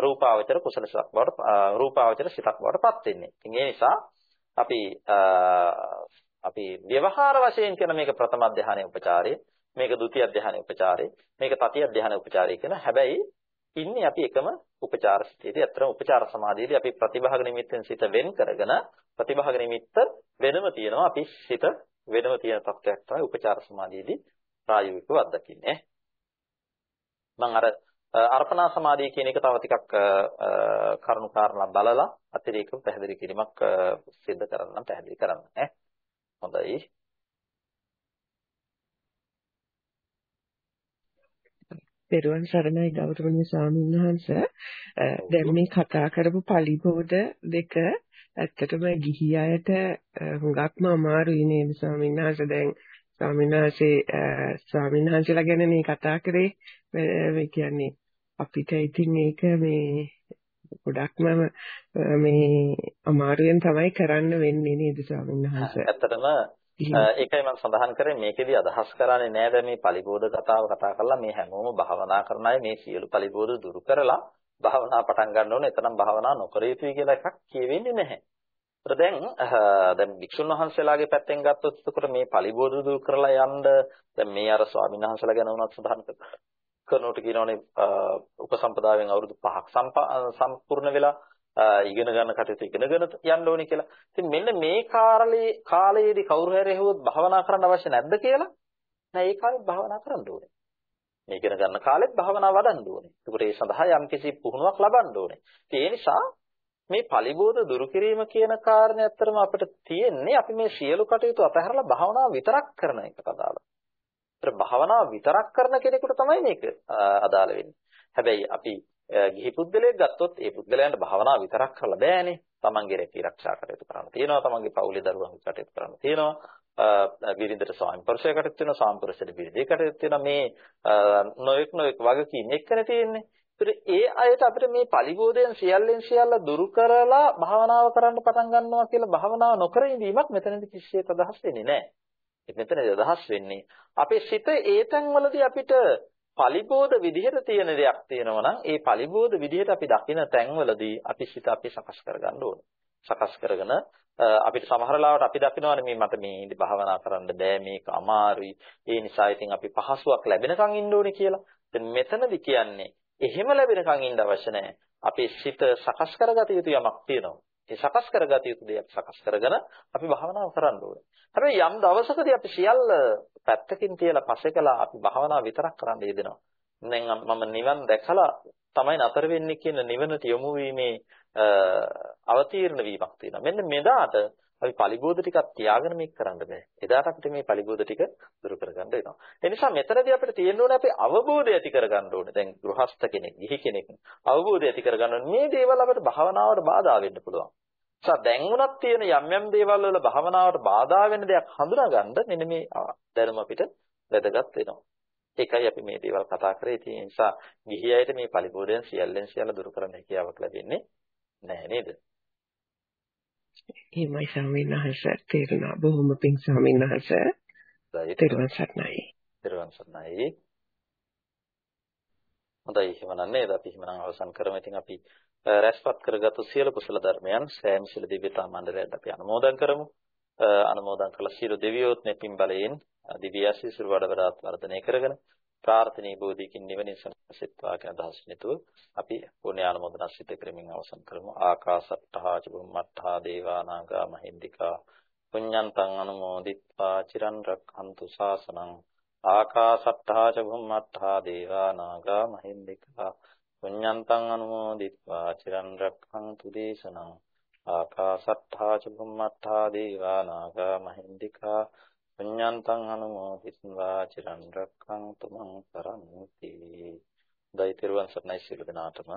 රූපාවචර කුසල සිතක් බවට රූපාවචර සිතක් බවට පත් වෙන්නේ. ඉතින් ඒ නිසා අපි අපි ව්‍යවහාර වශයෙන් කියන මේක ප්‍රථම අධ්‍යානයේ උපචාරය, මේක ဒုတိ ය අධ්‍යානයේ උපචාරය, මේක තතිය අධ්‍යානයේ උපචාරය කියන හැබැයි ඉන්නේ අපි එකම උපචාර සිතේදී අතර උපචාර සමාධියේදී අපි ප්‍රතිභාග නිමිත්තෙන් සිත වෙන් කරගෙන ප්‍රතිභාග නිමිත්ත වෙනම තියෙනවා අපි සිත වෙනම තියෙන තත්ත්වයක් තමයි උපචාර සමාධියේදී ප්‍රායෝගිකව අත්දකින්නේ. මම අර අර්පණා සමාධිය කියන එක තව ටිකක් කරුණු කාරණා බලලා අතිරේකව පැහැදිලි කිරීමක් සිද්ධ කරන්නම් පැහැදිලි කරන්න ඈ. හොඳයි. පෙරවන් සරණයි ගෞරවනීය ස්වාමීන් වහන්ස දැන් මේ කතා කරපු පලිබෝධ දෙක ඇත්තටම ගිහි අයට හුඟක්ම අමාරුයි නේද ස්වාමීන් වහන්සේ? දැන් ස්වාමීන් වහන්සේ ස්වාමීන් වහන්සේලා ගැන මේ කතා කරේ මේ කියන්නේ අපිට ඉතින් මේක මේ ගොඩක්ම මේ අමාරුවෙන් තමයි කරන්න වෙන්නේ නේද ස්වාමීන් වහන්සේ. ඇත්තටම ඒකයි මම සඳහන් කරේ මේකෙදි අදහස් කරන්නේ නෑ දැන් මේ පලිබෝධ කතාව කතා කරලා මේ හැමෝම භාවනා කරන අය මේ සියලු පලිබෝධ දුරු කරලා භාවනා පටන් ගන්න ඕනේ. එතනම් භාවනා නොකර යුතුයි කියලා එකක් කියවෙන්නේ නැහැ. ඒත් දැන් දැන් වික්ෂුන් වහන්සේලාගේ පැත්තෙන් ගත්තොත් එතකොට මේ පලිබෝධ දුරු කරලා යන්න දැන් මේ අර ස්වාමීන් වහන්සේලා ගැන උනත් සඳහන් කරනකොට කියනෝනේ උපසම්පදාවෙන් අවුරුදු 5ක් සම්පූර්ණ වෙලා ඉගෙන ගන්න කටයුතු ඉගෙනගෙන යන්න ඕනේ කියලා. ඉතින් මෙන්න මේ කාලේ කාලයේදී කවුරු හරි හෙව්වොත් භාවනා කරන්න අවශ්‍ය නැද්ද කියලා? නෑ ඒ කාලෙත් භාවනා කරන්න ඕනේ. මේ ඉගෙන ගන්න කාලෙත් භාවනා වඩන්න ඕනේ. ඒකට ඒ සඳහා යම්කිසි පුහුණුවක් ලබන්න ඕනේ. ඒ නිසා මේ පලිබෝධ දුරු කිරීම කියන කාරණේ ඇත්තටම අපිට තියෙන්නේ අපි මේ සියලු කටයුතු අතහැරලා භාවනාව විතරක් කරන එකට අදාළව. ඒතර භාවනාව විතරක් කරන කෙනෙකුට තමයි මේක අදාළ වෙන්නේ. හැබැයි අපි ගිහි පුද්ගලයෙක් ගත්තොත් ඒ පුද්ගලයන්ට භාවනාව විතරක් කරලා බෑනේ. තමන්ගේ රැකී ආරක්ෂා කටයුතු කරන්න තියෙනවා. තමන්ගේ පවුලේ දරුවන් කටයුතු කරන්න තියෙනවා. බිරිඳට ස්වාමි පුරුෂය කටයුතු වෙනවා. ස්වාමි පුරුෂයට බිරිඳේ කටයුතු වෙනවා. මේ නොඑක් නොඑක් වගකීම් එක්කනේ තියෙන්නේ. ඒතර ඒ අයට අපිට මේ පරිබෝධයෙන් සියල්ලෙන් සියල්ල දුරු කරලා භාවනාව කරන්න පටන් ගන්නවා කියලා භාවනාව නොකර ඉඳීමක් මෙතනදී කිසිසේත් අදහස් වෙන්නේ නැහැ. මෙතනදී අදහස් වෙන්නේ අපේ සිත ඒ තැන්වලදී අපිට පලිබෝධ විදිහට තියෙන දෙයක් තියෙනවා නම් ඒ පලිබෝධ විදිහට අපි දකින තැන්වලදී අපි සිත අපි සකස් කරගන්න ඕනේ. සකස් කරගෙන අපිට සමහර ලාවට අපි දකිනවානේ මේ මට මේ ඉඳි භාවනා කරන්න බෑ මේක අමාරුයි. ඒ නිසා ඉතින් අපි පහසුවක් ලැබෙනකන් ඉන්න ඕනේ කියලා. දැන් මෙතනදි කියන්නේ එහෙම ලැබෙනකන් ඉන්න අවශ්‍ය නැහැ. අපේ සිත සකස් කරගත යුතු යමක් තියෙනවා. ඒ සකස් කරගත යුතු දෙයක් සකස් කරගෙන අපි භාවනාව කරන්න ඕනේ. හැබැයි යම් දවසකදී අපි සියල්ල පැත්තකින් තියලා පසෙකලා අපි භාවනාව විතරක් කරන්න යෙදෙනවා. දැන් මම නිවන් දැකලා තමයි නතර වෙන්නේ කියන නිවනට යොමු වීමේ අවතීර්ණ වීමක් තියෙනවා. මෙන්න මෙදාට අපි පලිබෝධ ටිකක් තියාගෙන මේක කරන්න බෑ. එදාට අපිට මේ පලිබෝධ ටික දුරු කරගන්න වෙනවා. ඒ නිසා මෙතනදී අපිට තියෙන්න ඕනේ අපි අවබෝධය ඇති කරගන්න ඕනේ. දැන් ගෘහස්ත කෙනෙක්, ගිහි කෙනෙක් අවබෝධය ඇති කරගන්න ඕනේ. මේ දේවල් අපිට භාවනාවට බාධා වෙන්න පුළුවන්. නිසා දැන් උනත් තියෙන යම් යම් දේවල් වල භාවනාවට බාධා වෙන දෙයක් හඳුනාගන්න මෙන්න මේ දැනුම අපිට වැදගත් වෙනවා. ඒකයි අපි මේ දේවල් කතා කරේ. ඒ නිසා ගිහි අයට මේ පරිබෝධයන් සියල්ලෙන් සියල්ල දුරු කරන්න හැකියාවක් ලැබෙන්නේ නැහැ නේද? එහෙමයි ස්වාමීන් වහන්සේ තේරුණා. බොහොම පිං ස්වාමීන් වහන්සේ. තේරුවන් සරණයි. තේරුවන් සරණයි. හොඳයි එහෙමනම් නේද අපි එහෙමනම් අවසන් කරමු. ඉතින් අපි රැස්පත් කරගත්තු සියලු කුසල ධර්මයන් සෑම සිල දිව්‍යතා මණ්ඩලයට අපි අනුමෝදන් කරමු. අනුමෝදන් කළ සියලු දෙවියොත් මෙපින් බලයෙන් දිව්‍ය ආශිර්වාද වඩ වර්ධනය කරගෙන ප්‍රාර්ථනීය බෝධියකින් නිවනින් සම්පසෙත්වා කියන අදහස් නිතුව අපි පුණ්‍ය ආනුමෝදනා සිත ක්‍රමෙන් අවසන් කරමු. ආකාශට්ටහා චුම්මට්ටහා දේවානාගා මහින්దికා පුඤ්ඤන්තං අනුමෝදිත්වා චිරන් රක්ඛන්තු ශාසනං. ආකාශට්ටහා චුම්මට්ටහා දේවානාගා මහින්దికා පුඤ්ඤන්තං අනුමෝදිත්වා චිරන් රක්ඛන්තු දේශනං. ආකාශට්ටහා චුම්මට්ටහා දේවානාගා මහින්దికා පුඤ්ඤන්තං අනුමෝදිත්වා චිරන් රක්ඛන්තු මං පරන්ති. දෛතරුවන් සර්ණයි සියලු දෙනාටම